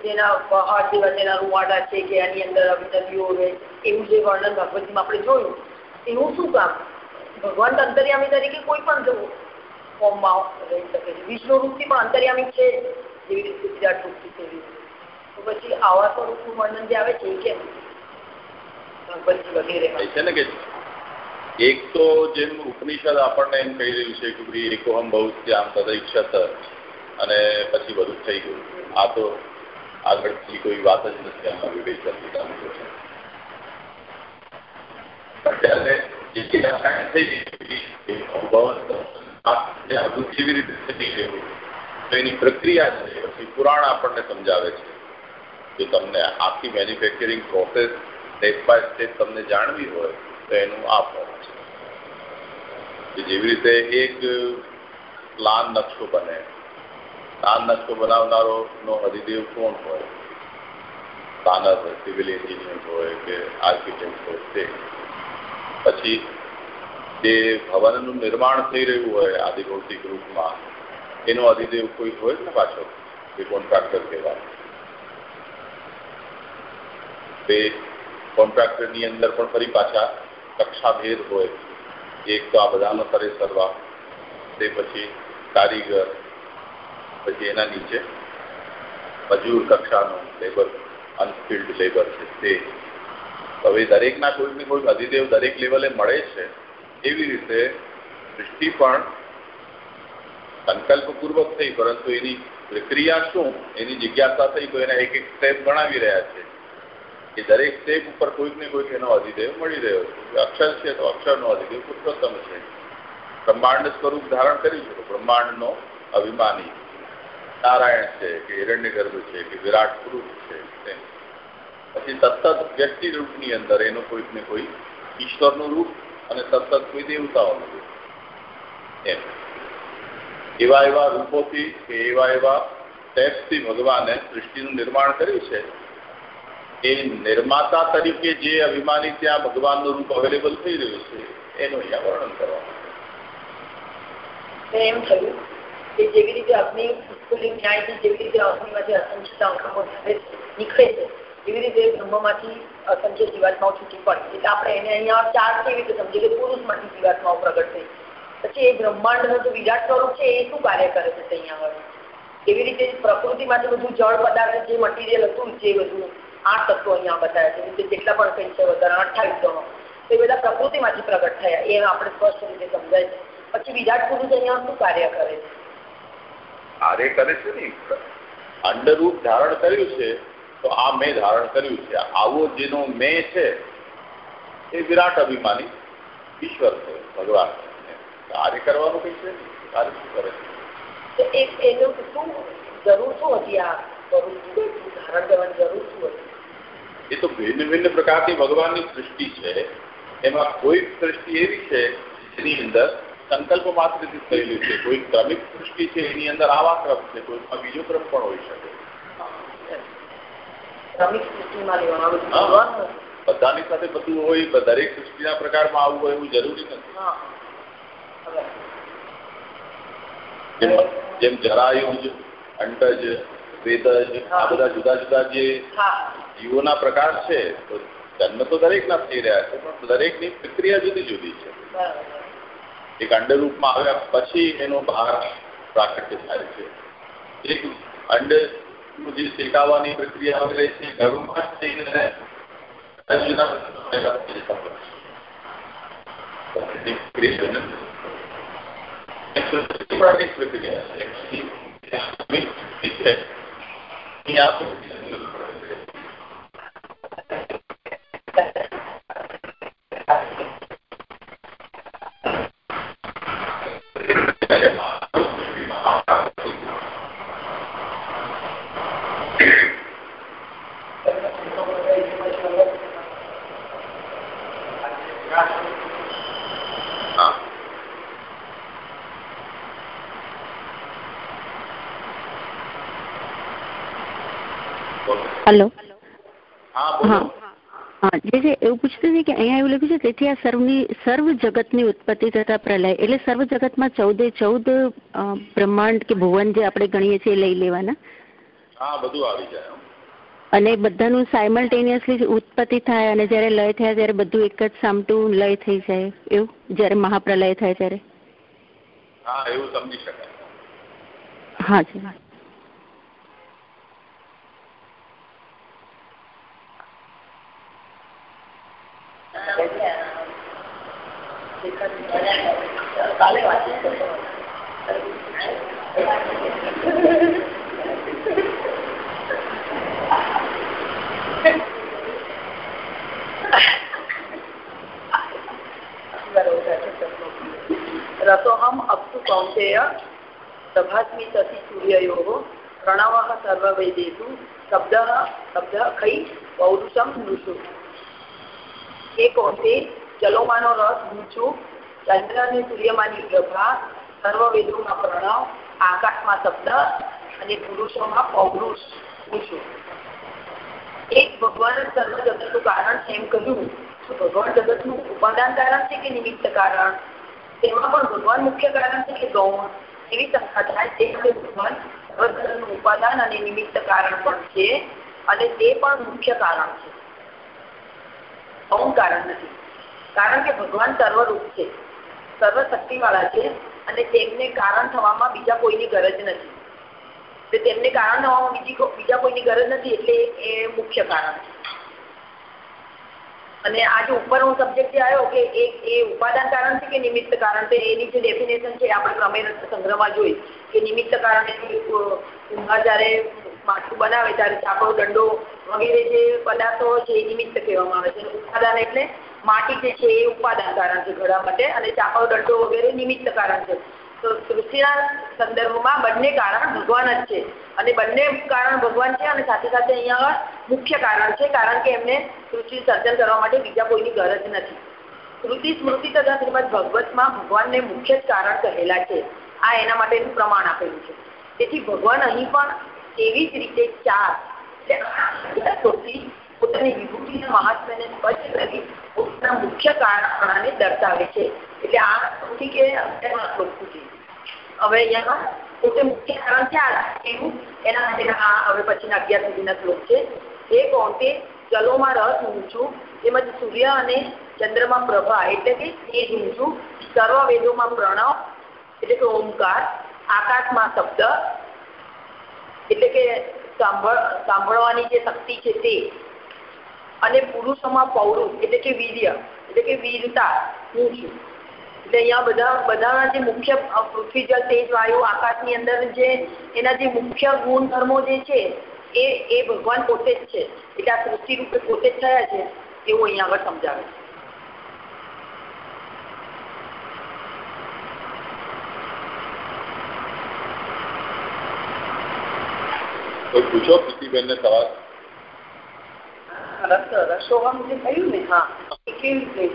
જેના પહાડ જેવા જેના રૂવાડા છે કે એની અંદર નદીઓ હોય એવું જે વર્ણન ભગવદગીતામાં આપણે જોયું એવું શું કામ? ભગવાન અંતર્યામી તરીકે કોઈ પણ ફોર્મમાં રહી શકે છે. વિષ્ણુ રૂપથી પણ અંતર્યામી છે જેવી રીતે વિરાટ રૂપથી છે પછી આવા સ્વરૂપનું વર્ણન જે આવે છે એ કેમ એક તો જેમ ઉપનિષદ આપણને એમ કહી રહ્યું છે કે ભાઈ એકોહમ બહુ આમ તદૈક્ષત અને પછી બધું થઈ ગયું. આ તો આગળથી કોઈ વાત જ નથી, આમાં વિવેચન કામ છે. ત્યારે જે ક્રિયાકાંડ થઈ કેવી રીતે થઈ ગયું, તો એની પ્રક્રિયા છે, પછી પુરાણ આપણને સમજાવે છે. જો તમને આખી manufacturing process step by step તમને જાણવી હોય, તો એનું આ ફોર્મ છે. જેવી રીતે એક પ્લાન નકશો બને. પ્લાન નકશો બનાવનારો નો અધિદેવ કોણ હોય? પ્લાનર હોય, સિવિલ એન્જિનિયર હોય કે આર્કિટેક્ટ હોય, તે. પછી જે ભવનનું નિર્માણ થઈ રહ્યું હોય આદિભૌતિક રૂપમાં, એનો અધિદેવ કોઈ હોય ને પાછો? એ કોન્ટ્રાક્ટર કહેવાય. તે કોન્ટ્રાક્ટરની અંદર પણ ફરી પાછા કક્ષાભેદ હોય. એક તો આ બધાનો સર્વા તે પછી કારીગર, પછી એના નીચે મજૂર કક્ષાનો લેબર અનસ્કિલ્ડ લેબર છે તે. હવે દરેકના કોઈક ને કોઈક અધિદેવ દરેક લેવલે મળે છે. એવી રીતે સૃષ્ટિ પણ સંકલ્પપૂર્વક થઈ, પરંતુ એની પ્રક્રિયા શું? એની જિજ્ઞાસા થઈ તો એના એક એક સ્ટેપ ગણાવી રહ્યા છે. કે દરેક સ્ટેપ ઉપર કોઈક ને કોઈક એનો અધિદેવ મળી રહ્યો છે. અક્ષર છે તો અક્ષરનો અધિદેવ પુરુષોત્તમ છે. બ્રહ્માંડ સ્વરૂપ ધારણ કર્યું છે તો બ્રહ્માંડનો અભિમાની. નારાયણ છે કે હિરણ્ય ગર્ભ છે કે વિરાટ પુરુષ છે પછી સતત વ્યક્તિ રૂપની અંદર એનો કોઈક ને કોઈ ઈશ્વરનું રૂપ અને સતત કોઈ દેવતાઓનું રૂપ. એમ. એવા એવા રૂપોથી કે એવા એવા સ્ટેપ્સથી ભગવાને સૃષ્ટિનું નિર્માણ કર્યું છે. એ નિર્માતા તરીકે જે અભિમાની ત્યાં ભગવાનનું રૂપ અવેલેબલ થઈ રહ્યું છે, એનું અહીંયા વર્ણન કરવામાં કે જેવી રીતે એવી રીતે બ્રહ્મમાંથી અસંખ્ય જીવાત્માઓ છૂટી પડે એટલે આપણે એને અહીંયા ચાર કેવી રીતે સમજીએ કે પુરુષમાંથી જીવાત્માઓ પ્રગટ થઈ પછી એ બ્રહ્માંડનું વિરાટ સ્વરૂપ છે, એ શું કાર્ય કરે છે અહીંયા આગળ? એવી રીતે પ્રકૃતિમાંથી બધું જળ પદાર્થ, જે મટીરિયલ હતું, જે બધું આઠ તત્વો અહીંયા બતાવ્યા છે. જેટલા પણ કઈ છે વધારા અઠાવીસ ગણો એ બધા પ્રકૃતિમાંથી પ્રગટ થયા. એ આપણે સ્પષ્ટ રીતે સમજાય છે. પછી વિરાટ પુરુષ અહીંયા શું કાર્ય કરે છે? કાર્ય કરે છે ને? અંડરૂપ ધારણ કર્યું છે તો આ મેં ધારણ કર્યું છે. આવો જેનો મેં છે એ વિરાટ અભિમાની ઈશ્વર છે ભગવાન કાર્ય કરવાનું કઈ છે કાર્ય શું કરે તો એ એનું શું જરૂર શું હતી આ? ધારણ કરવાની જરૂર શું હતી? એ તો ભિન્ન ભિન્ન પ્રકારની ભગવાનની સૃષ્ટિ છે. એમાં કોઈક સૃષ્ટિ એવી છે જેની અંદર સંકલ્પ માત્રથી થયેલી છે. કોઈ ક્રમિક સૃષ્ટિ છે એની અંદર આવા ક્રમ છે. કોઈકમાં બીજો ક્રમ પણ હોઈ શકે. બધાની સાથે બધું હોય દરેક સૃષ્ટિના પ્રકારમાં આવું હોય એવું જરૂરી નથી. જેમ જરાયુજ અંડજ વેદજ આ બધા જુદા જુદા જે જીવોના પ્રકાર છે તો જન્મ તો દરેકના થઈ રહ્યા છે પણ દરેકની પ્રક્રિયા જુદી જુદી છે એક અંડરૂપમાં આવ્યા પછી એનો બહાર પ્રાકટ્ય થાય છે એક અંડ જે શેકાવાની પ્રક્રિયા વગેરે છે ઘરમાં જઈને હલો હા બોલો. હા. જે છે એવું પૂછતું હતી કે અહીંયા એવું લખ્યું છે તેથી આ સર્વની સર્વ જગતની ઉત્પત્તિ તથા પ્રલય એટલે સર્વ જગતમાં ચૌદે ચૌદ બ્રહ્માંડ કે ભુવન જે આપણે ગણીએ છીએ એ લઈ લેવાના. હા બધું આવી જાય અને બધાનું સાયમલ્ટેનિયસલી ઉત્પત્તિ થાય અને જ્યારે લય થાય ત્યારે બધું એક જ સામટું લય થઈ જાય એવું? જ્યારે મહાપ્રલય થાય ત્યારે. હા એવું સમજી શકાય. હા જી. કાલે વાંચી શકશો. રસોહમ અપ્સુ કૌંતેય પ્રભાસ્મી સતી સૂર્યયો પ્રણવ સર્વવેદેષુ શબ્દ શબ્દ ખૈ પૌરુષમ નૃષુ એ કૌંતે જલોમાનો રસ ઊંચું ચંદ્ર અને સૂર્યમાની પ્રભા સર્વવેદોમાં પ્રણવ, આકાશમાં શબ્દ અને પુરુષોમાં પૌરુષ હું એક ભગવાન સર્વ જગતનું કારણ એમ કહ્યું. ભગવાન જગતનું ઉપાદાન કારણ છે કે નિમિત્ત કારણ? તેમાં પણ ભગવાન મુખ્ય કારણ છે કે ગૌણ. એવી શંકા થાય તે ભગવાન સર્વ જગતનું ઉપાદાન અને નિમિત્ત કારણ પણ છે અને તે પણ મુખ્ય કારણ છે. ગૌણ કારણ નથી. કારણ કે ભગવાન સર્વરૂપ છે. સર્વ શક્તિવાળા છે અને તેમને કારણ થવામાં બીજા કોઈની ગરજ નથી. તેમને કારણ થવામાં બીજી બીજા કોઈની ગરજ નથી એટલે એ મુખ્ય કારણ છે. અને આજે ઉપર હું સબ્જેક્ટ આવ્યો કે એ એ ઉપાદાન કારણ છે કે નિમિત્ત કારણ છે? એની જે ડેફિનેશન છે આપણે ક્રમે સંગ્રહમાં જોઈ. કે નિમિત્ત કારણ એટલે કુંભાર જ્યારે માટલું બનાવે ત્યારે ચાપડો દંડો વગેરે જે પદાર્થો છે એ નિમિત્ત કહેવામાં આવે છે. ઉપાદાન એટલે માટી જે છે એ ઉપાદાન કારણ છે ઘડા માટે અને ચાંપો દંડો વગેરે નિમિત્ત કારણ છે. તો સૃષ્ટિના સંદર્ભમાં બંને કારણ ભગવાન જ છે. અને બંને કારણ ભગવાન છે અને સાથે સાથે અહીંયા મુખ્ય કારણ છે કારણ કે એમને સૃષ્ટિ સર્જન કરવા માટે બીજા કોઈની ગરજ નથી. શ્રુતિ સ્મૃતિ તથા શ્રીમદ ભગવતમાં ભગવાનને મુખ્ય જ કારણ કહેલા છે. આ એના માટેનું પ્રમાણ આપેલું છે. તેથી ભગવાન અહીં પણ એવી જ રીતે ચાર પોતાની વિભૂતિના એ રસ હું તેમજ સૂર્ય અને ચંદ્રમાં પ્રભા, એટલે કે તેજ હું છું. સર્વ વેદોમાં પ્રણવ, એટલે કે ઓમકાર, આકાશમાં શબ્દ, એટલે કે સાંભળ, સાંભળવાની જે શક્તિ છે તે અને પુરુષોમાં પૌરુષ, એટલે કે વીર્ય, એટલે કે વીરતા, હું છું. એટલે અહીંયા બધા, બધાના જે મુખ્ય પૃથ્વી જળ, તેજ અંદર જે મુખ્ય ગુણધર્મો જે થયા છે એવું અહીંયા આગળ સમજાવે છે.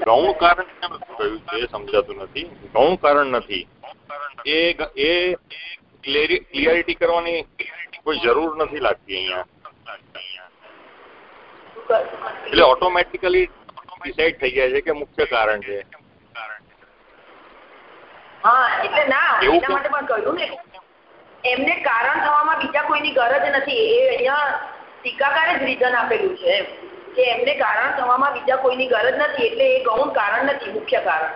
ગૌણ કારણ કેમ કહ્યું છે સમજાતું નથી. ગૌણ કારણ નથી. એ એ ક્લિયરિટી કરવાની કોઈ જરૂર નથી લાગતી અહીંયા. એટલે ઓટોમેટિકલી ડિસાઇડ થઈ જાય છે કે મુખ્ય કારણ છે. હા એટલે ના એના માટે પણ કહ્યું ને. એમને કારણ થવામાં બીજા કોઈની ગરજ નથી. એ અહીંયા ટીકાકારે જ રીઝન આપેલું છે એમ. કે એમને કારણ થવામાં બીજા કોઈની ગરજ નથી એટલે એ ગૌણ કારણ નથી મુખ્ય કારણ.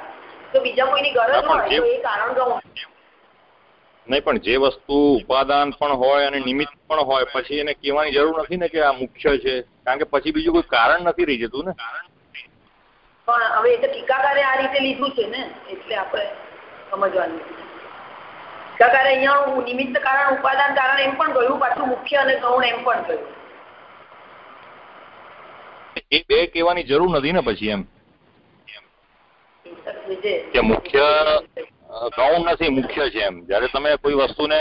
તો બીજા કોઈની ગરજ હોય તો એ કારણ ગૌણ નહીં પણ જે વસ્તુ ઉપાદાન પણ હોય અને નિમિત્ત પણ હોય પછી એને કહેવાની જરૂર નથી ને કે આ મુખ્ય છે કારણ કે પછી બીજું કોઈ કારણ નથી રહી જતું ને. પણ હવે એ તો ટીકાકારે આ રીતે લીધું છે ને એટલે આપણે સમજવાનું. ટીકાકારે અહીંયા નિમિત્ત કારણ ઉપાદાન કારણ એમ પણ કહ્યું પાછું મુખ્ય અને ગૌણ એમ પણ કહ્યું એ બે કહેવાની જરૂર નથી ને પછી એમ. કે મુખ્ય ગૌણ નથી, મુખ્ય છે એમ. જ્યારે તમે કોઈ વસ્તુને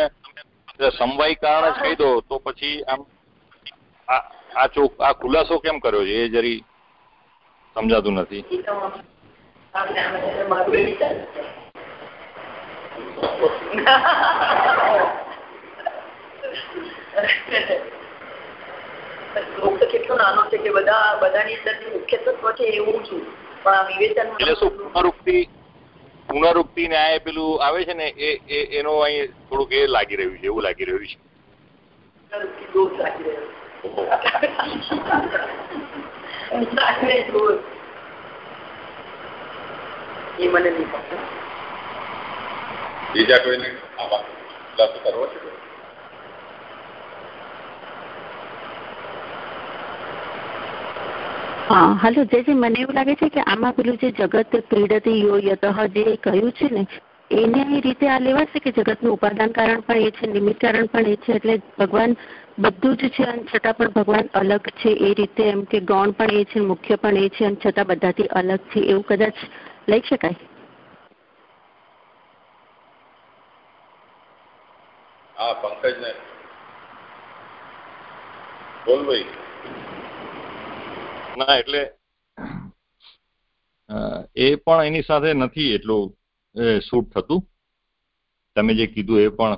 સમવાય કારણ જ કહી દો, તો પછી આમ આ ચોક, આ ખુલાસો કેમ કર્યો છે? એ જરી સમજાતું નથી એ તો આપણે મારું એ વિચાર છે. શ્લોક તો કેટલો નાનો છે કે બધા બધાની અંદર જે મુખ્ય તત્વ છે એ છું. પણ આ વિવેચન એટલે શું પુનરુક્તિ પુનરુક્તિ ન્યાય પેલું આવે છે ને એ એ એનો અહીં થોડુંક એ લાગી રહ્યું છે એવું લાગી રહ્યું છે. દોષ લાગી રહ્યો એ મને નહીં બીજા કોઈને આમાં ખુલાસો કરવો છે? હા, હલો, જે મને એવું લાગે છે કે આમાં પેલું જે જગત પીડતી યો યતઃ જે કહ્યું છે ને, એને રીતે આ લેવાશે કે જગતનું ઉપાદાન કારણ પણ એ છે, નિમિત્ત કારણ પણ એ છે, એટલે ભગવાન બધું જ છે અને છતાં પણ ભગવાન અલગ છે એ રીતે, એમ કે ગૌણ પણ એ છે, મુખ્ય પણ એ છે, અને છતાં બધાથી અલગ છે, એવું કદાચ લઈ શકાય? હા પંકજ ને બોલ ભાઈ. ના, એટલે એ પણ એની સાથે નથી એટલું શૂટ થતું? તમે જે કીધું એ પણ?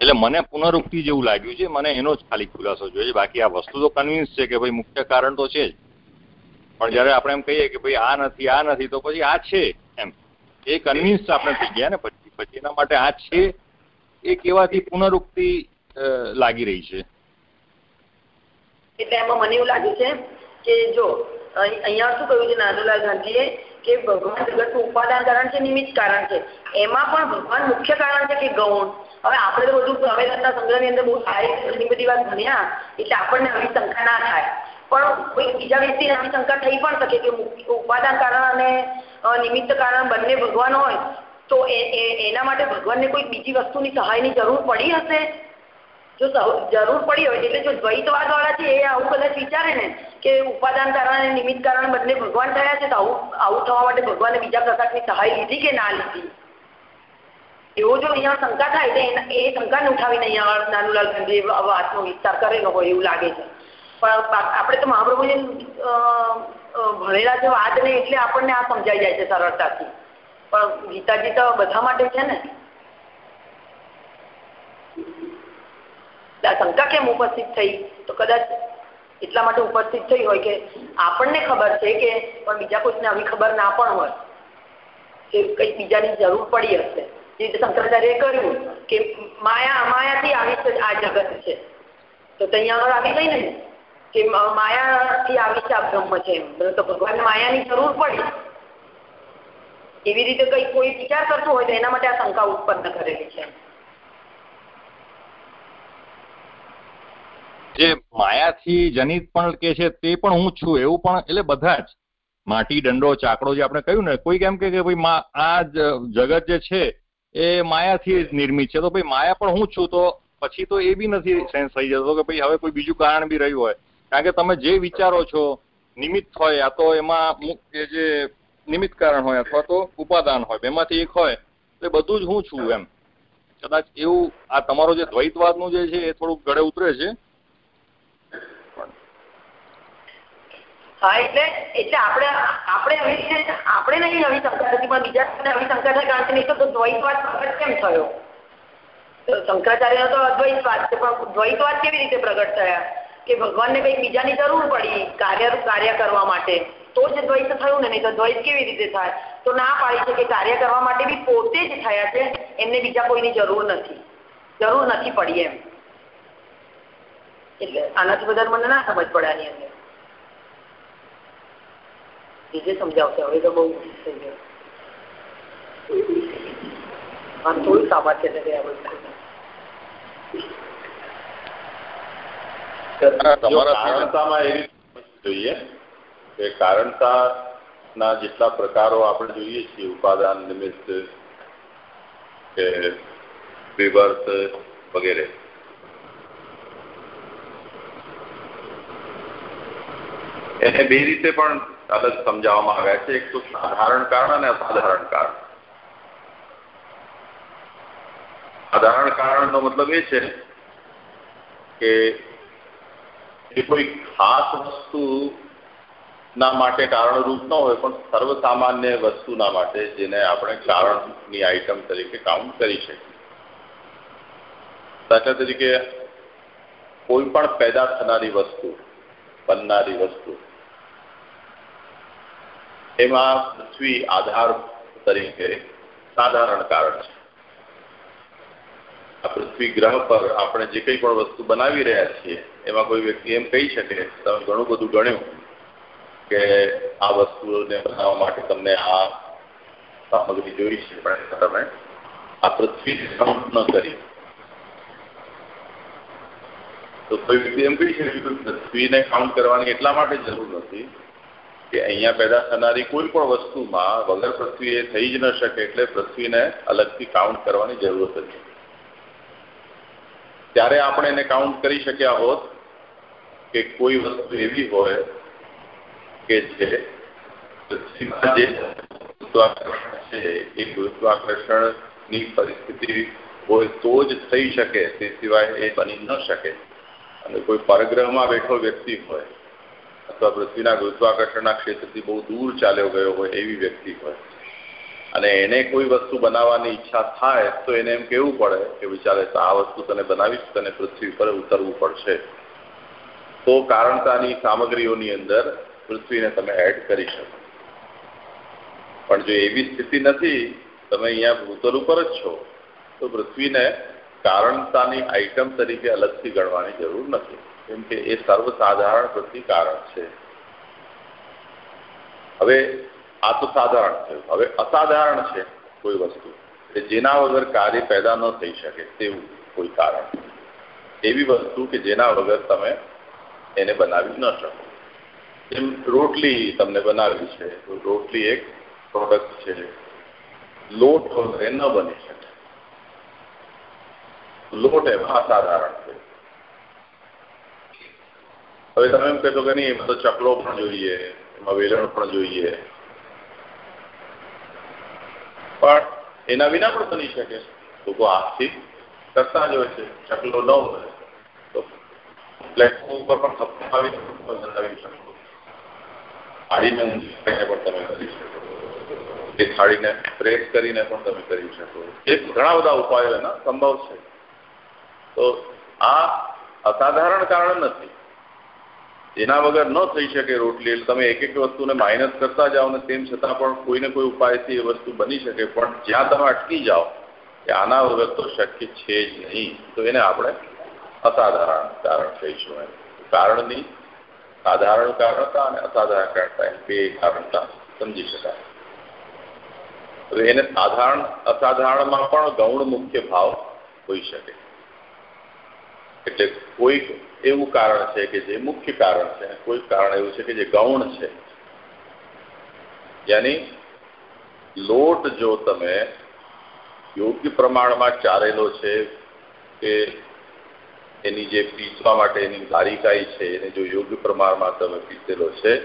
એટલે મને પુનરુક્તિ જેવું લાગ્યું છે, મને એનો જ ખાલી ખુલાસો જોઈએ. બાકી આ વસ્તુ તો કન્વિન્સ છે કે ભાઈ મુખ્ય કારણ તો છે જ. પણ જયારે આપણે એમ કહીએ કે ભાઈ આ નથી આ નથી, તો પછી આ છે. એ કન્વિન્સ આપણે થઈ ગયા ને પછી પછી એના માટે આ છે, એ કેવાથી પુનરુક્તિ લાગી રહી છે. એટલે એમાં મને એવું લાગ્યું છે કે જો અહીંયા શું કહ્યું છે નાનુલાલ ગાંધીએ કે ભગવાન જગતનું ઉપાદાન કારણ છે, નિમિત્ત કારણ છે. એમાં પણ ભગવાન મુખ્ય કારણ છે કે ગૌણ. હવે આપણે તો બધું સંવેદનના સંગ્રહની અંદર બહુ સારી ઘણી બધી વાત ભણ્યા, એટલે આપણને આવી શંકા ના થાય. પણ કોઈ બીજા વ્યક્તિને આવી શંકા થઈ પણ શકે કે ઉપાદાન કારણ અને નિમિત્ત કારણ બંને ભગવાન હોય, તો એના માટે ભગવાનને કોઈ બીજી વસ્તુની સહાયની જરૂર પડી હશે? જો જરૂર પડી હોય, એટલે જો દ્વૈતવાદ વાળા છે, એ આવું કદાચ વિચારે ને કે ઉપાદાન કારણ અને નિમિત્ત બંને ભગવાન થયા છે, તો આવું આવું થવા માટે ભગવાને બીજા પ્રકારની સહાય લીધી કે ના લીધી? એવો જો અહીંયા શંકા થાય, તો એ શંકાને ઉઠાવીને અહીંયા નાનુલાલ ગાંધી વાતનો વિસ્તાર કરેલો હોય એવું લાગે છે. આપણે તો મહાપ્રભુજી ભણેલા છે નહીં એટલે આપણને આ સમજાઈ જાય છે સરળતાથી. પણ ગીતાજી તો બધા માટે છે ને. શંકા કેમ ઉપસ્થિત થઈ? તો કદાચ એટલા માટે ઉપસ્થિત થઈ હોય કે આપણને ખબર છે કે પણ બીજા કોઈને આવી ખબર ના પણ હોય. કે કંઈક બીજાની જરૂર પડી હશે. જે રીતે શંકરાચાર્યએ કર્યું કે માયા માયાથી આવી આ જગત છે. તો ત્યાં આગળ આવી ગઈ ને? કે માયાથી આવી છે આ બ્રહ્મ છે એમ. તો ભગવાનને માયાની જરૂર પડી. એવી રીતે કઈ કોઈ વિચાર કરતું હોય તો એના માટે આ શંકા ઉત્પન્ન કરેલી છે. જે માયાથી જનિત પણ કે છે તે પણ હું છું, એવું પણ એટલે બધા જ. માટી, દંડો, ચાકડો જે આપણે કહ્યું ને કોઈ કેમ કે ભાઈ આ જગત જે છે એ માયાથી નિર્મિત છે. તો ભાઈ માયા પણ હું છું તો પછી તો એ બી નથી સેન્સ થઈ જતો કે ભાઈ હવે કોઈ બીજું કારણ બી રહ્યું હોય. કારણ કે તમે જે વિચારો છો, નિમિત્ત હોય યા તો એમાં અમુક જે નિમિત્ત કારણ હોય અથવા તો ઉપાદાન હોય, બેમાંથી એક હોય, તો એ બધું જ હું છું એમ. કદાચ એવું આ તમારો જે દ્વૈતવાદનું જે છે એ થોડુંક ગળે ઉતરે છે? હા, એટલે એટલે આપણે આપણે આપણે નહીં નવી શંકા થતી પણ બીજા નવી શંકા થાય કારણ કે નહીં તો દ્વૈતવાદ પ્રગટ કેમ થયો? શંકરાચાર્ય તો અદ્વૈતવાદ છે, પણ દ્વૈતવાદ કેવી રીતે પ્રગટ થયા? કે ભગવાનને કંઈક બીજાની જરૂર પડી કાર્ય કાર્ય કરવા માટે? તો જ દ્વૈત થયું ને, નહીં તો દ્વૈત કેવી રીતે થાય? તો ના પાડી છે કે કાર્ય કરવા માટે બી પોતે જ થયા છે, એમને બીજા કોઈની જરૂર નથી. જરૂર નથી પડી એમ. એટલે આનાથી વધારે મને ના સમજ પડ્યાની અંદર. બીજે સમજાવશે, હવે તો બહુ થઈ ગયો. હા થોડું સામર્થ્ય છે આ બધું. કારણતામાં એવી જોઈએ કે કારણતા ના જેટલા પ્રકારો આપણે જોઈએ છીએ ઉપાદાન નિમિત્ત કે વિવર્ત વગેરે. એને બે રીતે પણ અલગ સમજાવવામાં આવ્યા છે. એક તો સાધારણ કારણ અને અસાધારણ કારણ. સાધારણ કારણનો મતલબ એ છે કે એ કોઈ ખાસ વસ્તુ ના માટે કારણરૂપ ન હોય, પણ સર્વસામાન્ય વસ્તુના માટે જેને આપણે કારણની આઈટમ તરીકે કાઉન્ટ કરી શકીએ. દાખલા તરીકે, કોઈ પણ પેદા થનારી વસ્તુ, બનનારી વસ્તુ, એમાં પૃથ્વી આધાર તરીકે સાધારણ કારણ છે. આ પૃથ્વી ગ્રહ પર આપણે જે કંઈ પણ વસ્તુ બનાવી રહ્યા છીએ, એમાં કોઈ વ્યક્તિ એમ કહી શકે, તમે ઘણું બધું ગણ્યું, કે આ વસ્તુઓને બનાવવા માટે તમને આ સામગ્રી જોઈ છે, પણ તમે આ પૃથ્વી કાઉન્ટ ન કરી. તો કોઈ વ્યક્તિ એમ કહી શકે કે પૃથ્વીને કાઉન્ટ કરવાની એટલા માટે જરૂર નથી કે અહીંયા પેદા થનારી કોઈ પણ વસ્તુમાં વગર પૃથ્વી એ થઈ જ ન શકે એટલે પૃથ્વીને અલગથી કાઉન્ટ કરવાની જરૂરત નથી. ત્યારે આપણે એને કાઉન્ટ કરી શક્યા હોત કે કોઈ વસ્તુ એવી હોય કે જે પૃથ્વીમાં જે ગુરુત્વાકર્ષણ છે, એ ગુરુત્વાકર્ષણની પરિસ્થિતિ હોય તો જ થઈ શકે, તે સિવાય એ બની ન શકે. અને કોઈ પરગ્રહમાં બેઠો વ્યક્તિ હોય અથવા પૃથ્વીના ગુરુત્વાકર્ષણના ક્ષેત્રથી બહુ દૂર ચાલ્યો ગયો હોય એવી વ્યક્તિ હોય અને એને કોઈ વસ્તુ બનાવવાની ઈચ્છા થાય તો એને એમ કેવું પડે કે વિચારે આ વસ્તુ તને બનાવીશ, તને પૃથ્વી પર ઉતરવું પડશે. તો કારણતાની સામગ્રીઓની અંદર પૃથ્વીને તમે એડ કરી શકો. પણ જો એવી સ્થિતિ નથી, તમે અહીંયા ભૂતલ ઉપર જ છો, તો પૃથ્વીને કારણતાની આઈટમ તરીકે અલગથી ગણવાની જરૂર નથી. કેમ કે એ સર્વસાધારણ પ્રતિ કારણ છે. હવે આ તો સાધારણ થયું હવે અસાધારણ છે કોઈ વસ્તુ. કે જેના વગર કાર્ય પેદા ન થઈ શકે તેવું કોઈ કારણ એવી વસ્તુ કે જેના વગર તમે એને બનાવી ન શકો. જેમ રોટલી તમને બનાવી છે, તો રોટલી એક પ્રોડક્ટ છે. લોટ વગર ન બની શકે. લોટ એમાં અસાધારણ છે. હવે તમે એમ કહેશો કે નહીં, એમાં તો ચકલો પણ જોઈએ, એમાં વેલણ પણ જોઈએ. પણ એના વિના પણ બની શકે લોકો આખથી કરતા જ હોય છે, ચકલો ન હોય તો પ્લેટફોર્મ ઉપર પણ થપથાવી બનાવી શકો. થાળીને ઊંધી પણ તમે કરી શકો. એ થાળીને પ્રેસ કરીને પણ તમે કરી શકો. એ ઘણા બધા ઉપાયો એના સંભવ છે. તો આ અસાધારણ કારણ નથી. એના વગર ન થઈ શકે રોટલી. એટલે તમે એક એક વસ્તુને માઇનસ કરતા જાઓ ને તેમ છતાં પણ કોઈને કોઈ ઉપાયથી એ વસ્તુ બની શકે. પણ જ્યાં તમે અટકી જાઓ કે આના વગર તો શક્ય છે જ નહીં. તો એને આપણે અસાધારણ કારણ કહીશું એમ. કારણની સાધારણ કારણતા અને અસાધારણ કારણતા એમ બે કારણતા સમજી શકાય. તો એને સાધારણ, અસાધારણમાં પણ ગૌણ મુખ્ય ભાવ હોઈ શકે. એટલે કોઈક એવું કારણ છે કે જે મુખ્ય કારણ છે, કોઈ કારણ એવું છે કે જે ગૌણ છે. યાની લોટ જો તમે યોગ્ય પ્રમાણમાં ચારેલો છે કે એની જે પીસવા માટેની ધારિકાઈ છે, એને જો યોગ્ય પ્રમાણમાં તમે પીસેલો છે,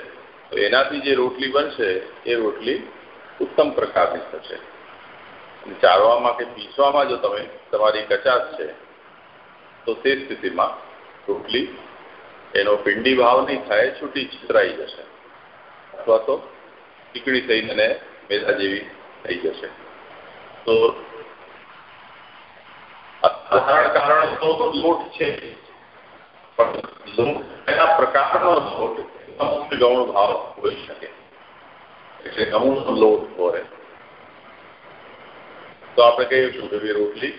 તો એનાથી જે રોટલી બનશે, એ રોટલી ઉત્તમ પ્રકારની થશે. ચારવામાં કે પીસવામાં જો તમે તમારી કચાશ છે, તો તે સ્થિતિમાં રોટલી એનો પિંડી ભાવ નહીં થાય છૂટી છતરાઈ જશે. અથવા તો ચીકણી થઈને મેદા જેવી થઈ જશે. તો કારણ તો લોટ છે. પણ લોટ એના પ્રકારનો લોટ ગૌણ ભાવ હોઈ શકે. એટલે ગૌણ લોટ હોય તો આપણે કહીશું કે રોટલી?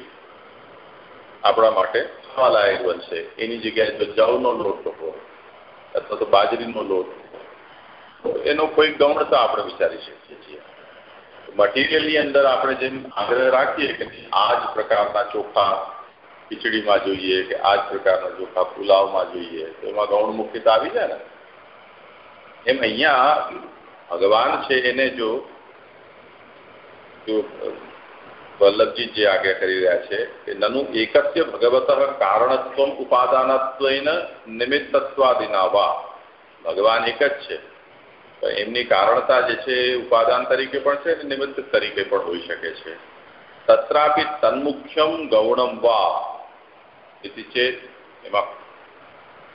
આપણા માટે ખાવાલાયક બનશે એની જગ્યાએ જવનો લોટ લખો અથવા તો બાજરીનો લોટ. એનો કોઈ ગૌણતા આપણે વિચારી શકીએ છીએ. મટીરિયલની અંદર આપણે જેમ આગ્રહ રાખીએ કે આ જ પ્રકારના ચોખા ખીચડીમાં જોઈએ કે આ જ પ્રકારના ચોખા પુલાવમાં જોઈએ. તો એમાં ગૌણ મુખ્યતા આવી જાય ને. એમ અહીંયા ભગવાન છે એને જો વલ્લભજી જે આજ્ઞા કરી રહ્યા છે કે નનુ એકસ્ય ભગવત કારણત્વ ઉપાદાનત્વ નિમિત્તત્વાદિના વા ભગવાન એક જ છે. એમની કારણતા જે છે ઉપાદાન તરીકે પણ છે અને નિમિત્ત તરીકે પણ હોઈ શકે છે. તત્રાપી તન્મુખ્યમ ગૌણમ વા. છે એમાં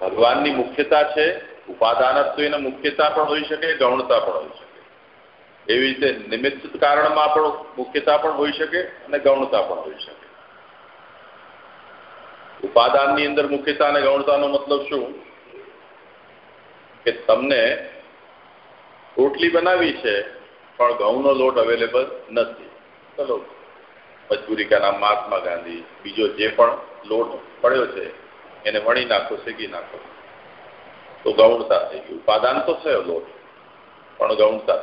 ભગવાનની મુખ્યતા છે ઉપાદાનત્વ મુખ્યતા પણ હોઈ શકે, ગૌણતા પણ હોઈ શકે. એવી રીતે નિમિત્ત કારણમાં પણ મુખ્યતા પણ હોઈ શકે અને ગૌણતા પણ હોઈ શકે. ઉપાદાનની અંદર મુખ્યતા અને ગૌણતાનો મતલબ શું? કે તમને રોટલી બનાવી છે, પણ ઘઉંનો લોટ અવેલેબલ નથી. ચલો મજબૂરી નામ મહાત્મા ગાંધી, બીજો જે પણ લોટ પડ્યો છે, એને વણી નાખો, શેકી નાખો. તો ગૌણતા ઉપાદાન તો થયો લોટ, પણ ગૌણતા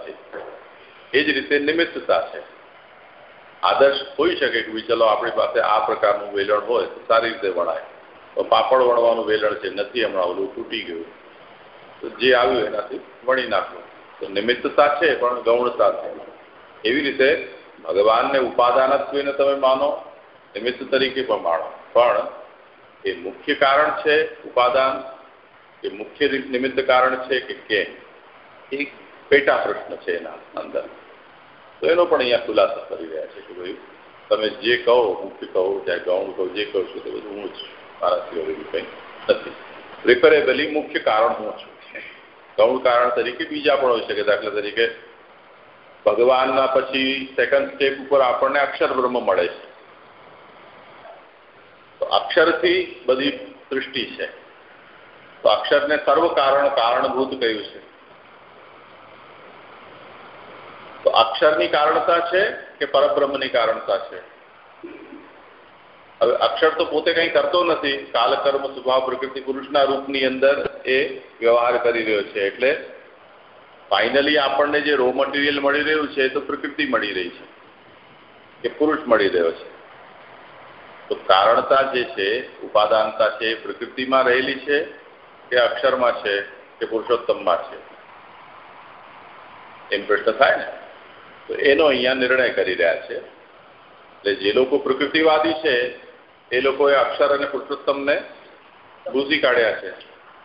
એ જ રીતે નિમિત્તતા છે. આદર્શ હોઈ શકે કે ચલો આપણી પાસે આ પ્રકારનું વેલણ હોય તો સારી રીતે વણાય. તો પાપડ વણવાનું વેલણ છે, નથી હમણાં ઓલું તૂટી ગયું. તો જે આવ્યું એનાથી વણી નાખ્યું તો નિમિત્તતા છે પણ ગૌણતા છે. એવી રીતે ભગવાનને ઉપાદાનત્વને તમે માનો, નિમિત્ત તરીકે પણ માનો પણ એ મુખ્ય કારણ છે ઉપાદાન, એ મુખ્ય નિમિત્ત કારણ છે કે કેમ? એક પેટા પ્રશ્ન છે એના અંદર. તો એનો પણ અહીંયા ખુલાસો કરી રહ્યા છે કે ભાઈ, તમે જે કહો, મુખ્ય કહો, ચાહે ગૌણ કહો, જે કહો છો, તે બધું હું જ મારા સિવાય કંઈ નથી. પ્રિફરેબલી મુખ્ય કારણ હું છું. ગૌણ કારણ તરીકે બીજા પણ હોઈ શકે. દાખલા તરીકે, ભગવાનના પછી સેકન્ડ સ્ટેપ ઉપર આપણને અક્ષર બ્રહ્મ મળે છે. તો અક્ષરથી બધી સૃષ્ટિ છે. તો અક્ષરને સર્વ કારણ કારણભૂત કહ્યું છે. તો અક્ષરની કારણતા છે કે પરબ્રહ્મની કારણતા છે? હવે અક્ષર તો પોતે કંઈ કરતો નથી. કાલકર્મ, સ્વભાવ, પ્રકૃતિ, પુરુષના રૂપની અંદર એ વ્યવહાર કરી રહ્યો છે. એટલે ફાઇનલી આપણને જે રો મટીરિયલ મળી રહ્યું છે તો પ્રકૃતિ મળી રહી છે કે પુરુષ મળી રહ્યો છે. તો કારણતા જે છે, ઉપાદાનતા છે એ પ્રકૃતિમાં રહેલી છે કે અક્ષરમાં છે કે પુરુષોત્તમમાં છે? એમ પ્રશ્ન થાય ને? તો એનો અહીંયા નિર્ણય કરી રહ્યા છે. એટલે જે લોકો પ્રકૃતિવાદી છે, એ લોકોએ અક્ષર અને પુરુષોત્તમને ભૂસી કાઢ્યા છે.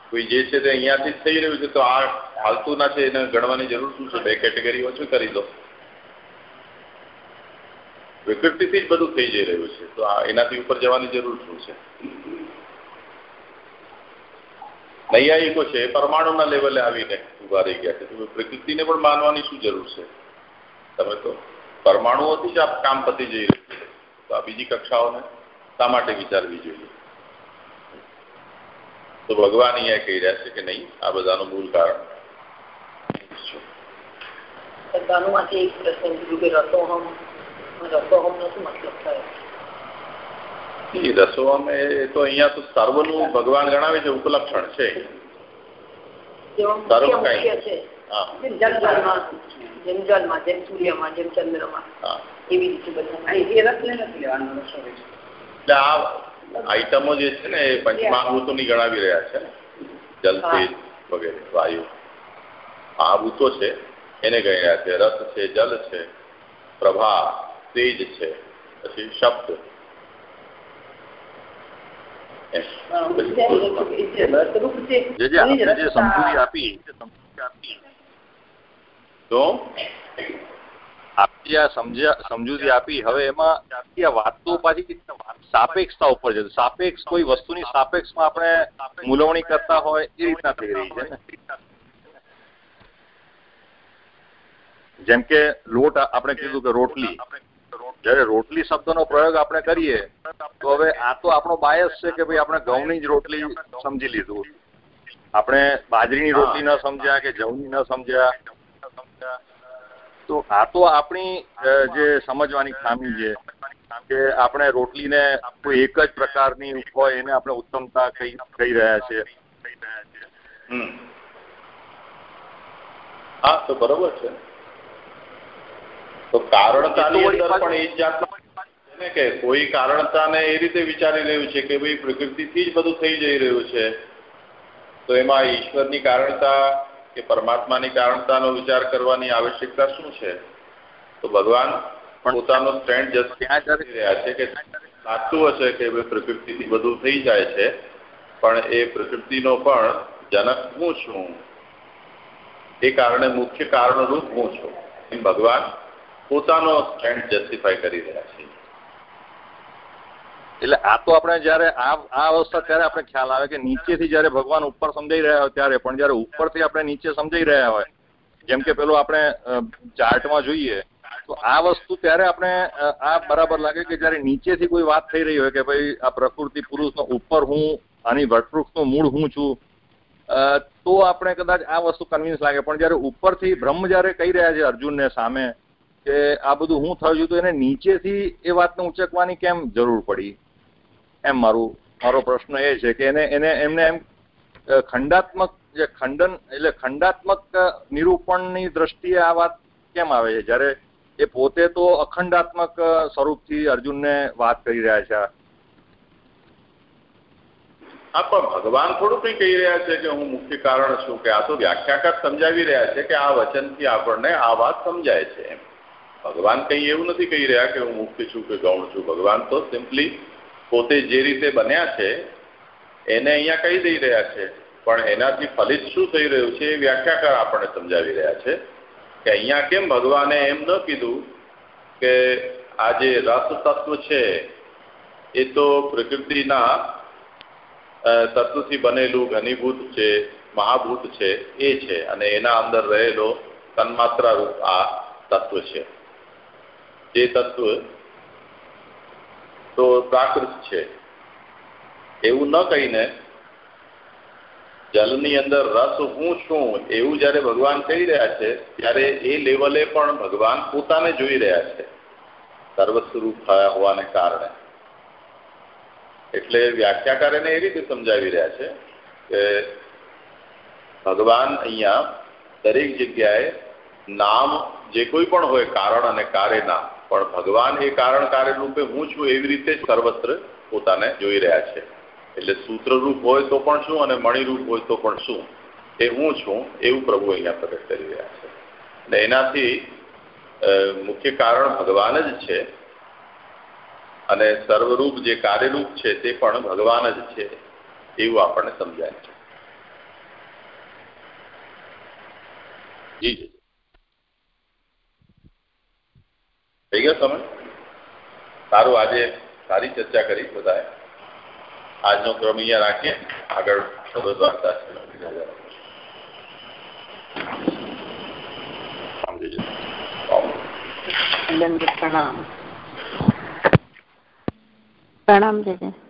કોઈ જે છે તે અહીંયાથી થઈ રહ્યું છે, તો આ હાલતું ના છે, એને ગણવાની જરૂર શું છે? બે કેટેગરી ઓછું કરી દો વિકૃતિથી જ બધું થઈ જઈ રહ્યું છે, તો આ એનાથી ઉપર જવાની જરૂર શું છે? નૈયાયિકો છે પરમાણુના લેવલે આવીને ઊભા રહી ગયા છે. પ્રકૃતિને પણ માનવાની શું જરૂર છે? તમે તો પરમાણુઓથી જ આપ કામ પતી જઈ રહ્યું છે. તો આ બીજી કક્ષાઓને શા માટે વિચારવી જોઈએ? તો ભગવાન અહીંયા કહી રહ્યા છે કે નહીં આ બધાનું મૂળ કારણ. એક પ્રશ્ન કીધું કે રસોહમ રસોહમ નો શું મતલબ થાય? રસોહમ એ તો અહીંયા તો સર્વનું ભગવાન ગણાવે છે ઉપલક્ષણ છે. સર્વ કઈ. હા. જેમ જેમ સૂર્યમાં જેમ ચંદ્રમાં. એવી રીતે બધા. એટલે આ આઈટમો જે છે ને એ પંચમહાભૂતોની ગણાવી રહ્યા છે. જલ તેજ વગેરે વાયુ. આ ભૂતો છે એને ગણી રહ્યા છે. રસ છે જલ છે પ્રભા તેજ છે પછી શબ્દ. જે સમજૂતી આપી તો આપી આ સમજ્યા સમજૂતી આપી. હવે એમાં આ વાતો પાછી સાપેક્ષતા ઉપર છે સાપેક્ષ કોઈ વસ્તુની સાપેક્ષમાં આપણે મૂલવણી કરતા હોય એ રીતના થઈ રહી છે ને? જેમ કે લોટ આપણે કીધું કે રોટલી. જયારે રોટલી શબ્દનો પ્રયોગ આપણે કરીએ તો હવે આ તો આપણો બાયસ છે કે ભાઈ આપણે ઘઉંની જ રોટલી સમજી લીધું. આપણે બાજરીની રોટલી ન સમજ્યા કે જવની ન સમજ્યા? તો આ તો આપણી જે સમજવાની ખામી છે કે આપણે રોટલીને કોઈ એક જ પ્રકારની હોય એને આપણે ઉત્તમતા કહી કહી રહ્યા છે. હા તો બરોબર છે. તો કારણતાની અંદર પણ એ જાતના કે કોઈ કારણતાને એ રીતે વિચારી રહ્યું છે કે ભાઈ પ્રકૃતિથી જ બધું થઈ જઈ રહ્યું છે. તો એમાં ઈશ્વરની કારણતા કે પરમાત્માની કારણતાનો વિચાર કરવાની આવશ્યકતા શું છે? તો ભગવાન પોતાનો સ્ટેન્ડ કરી રહ્યા છે કે સાચું હશે કે પ્રકૃતિથી બધું થઈ જાય છે, પણ એ પ્રકૃતિનો પણ જનક હું છું? એ કારણે મુખ્ય કારણરૂપ હું છું. ભગવાન પોતાનો સ્ટેન્ડ જસ્ટિફાય કરી રહ્યા છે. એટલે આ તો આપણે જ્યારે આ આ અવસ્થા ત્યારે આપણે ખ્યાલ આવે કે નીચેથી જયારે ભગવાન ઉપર સમજાઈ રહ્યા હોય ત્યારે, પણ જયારે ઉપરથી આપણે નીચે સમજાઈ રહ્યા હોય, જેમ કે પેલું આપણે ચાર્ટમાં જોઈએ, તો આ વસ્તુ ત્યારે આપણે આ બરાબર લાગે કે જયારે નીચેથી કોઈ વાત થઈ રહી હોય કે ભાઈ આ પ્રકૃતિ પુરુષનો ઉપર હું, આની વટવૃક્ષનું મૂળ હું છું તો આપણે કદાચ આ વસ્તુ કન્વિન્સ લાગે. પણ જયારે ઉપરથી બ્રહ્મ જયારે કહી રહ્યા છે અર્જુનને સામે કે આ બધું હું થયું છું, તો એને નીચેથી એ વાતને ઉચકવાની કેમ જરૂર પડી? એમ મારું, મારો પ્રશ્ન એ છે કે એને એને, એમને એમ ખંડાત્મક જે ખંડન, એટલે ખંડાત્મક નિરૂપણની દ્રષ્ટિએ આ વાત કેમ આવે છે? જ્યારે એ પોતે તો અખંડાત્મક સ્વરૂપથી અર્જુનને વાત કરી રહ્યા છે. હા, પણ ભગવાન થોડું કંઈ કહી રહ્યા છે કે હું મુખ્ય કારણ છું કે આ તો વ્યાખ્યાકાર સમજાવી રહ્યા છે કે આ વચનથી આપણને આ વાત સમજાય છે ભગવાન કંઈ એવું નથી કહી રહ્યા કે હું મુખ્ય છું કે ગૌણ છું. ભગવાન તો સિમ્પલી પોતે જે રીતે બન્યા છે, એને અહીંયા કહી દઈ રહ્યા છે. પણ એનાથી ફલિત શું થઈ રહ્યું છે એ વ્યાખ્યાકાર આપણને સમજાવી રહ્યા છે કે અહીંયા કેમ ભગવાને એમ ન કીધું કે આ જે રસ તત્વ છે, એ તો પ્રકૃતિના તત્વથી બનેલું ઘનીભૂત છે, મહાભૂત છે, એ છે. અને એના અંદર રહેલો તન્માત્રા રૂપ આ તત્વ છે. જે તત્વ તો પ્રાકૃત છે. એવું ન કહીને જલની અંદર રસ હું છું એવું જ્યારે ભગવાન કહી રહ્યા છે, ત્યારે એ લેવલે પણ ભગવાન પોતાને જોઈ રહ્યા છે. સર્વસ્વરૂપ થયા હોવાને કારણે. એટલે વ્યાખ્યાકાર એને એ રીતે સમજાવી રહ્યા છે કે ભગવાન અહીંયા દરેક જગ્યાએ નામ જે કોઈ પણ હોય કારણ અને કાર્ય નામ પણ ભગવાન એ કારણ રૂપે હું છું એવી રીતે સર્વત્ર પોતાને જોઈ રહ્યા છે. એટલે સૂત્રરૂપ હોય તો પણ શું અને મણિરૂપ હોય તો પણ શું? એ હું છું એવું પ્રભુ અહીંયા પ્રગટ કરી રહ્યા છે. અને એનાથી મુખ્ય કારણ ભગવાન જ છે. અને સર્વરૂપ જે કાર્યરૂપ છે તે પણ ભગવાન જ છે એવું આપણને સમજાય છે. જી. થઈ ગયો સમય? સારું, આજે સારી ચર્ચા કરી બધાએ. આજનો ક્રમ અહીંયા રાખીએ. આગળ શબ્દ વાર્તા છે. સમજી જશે. પ્રણામ, જય જય.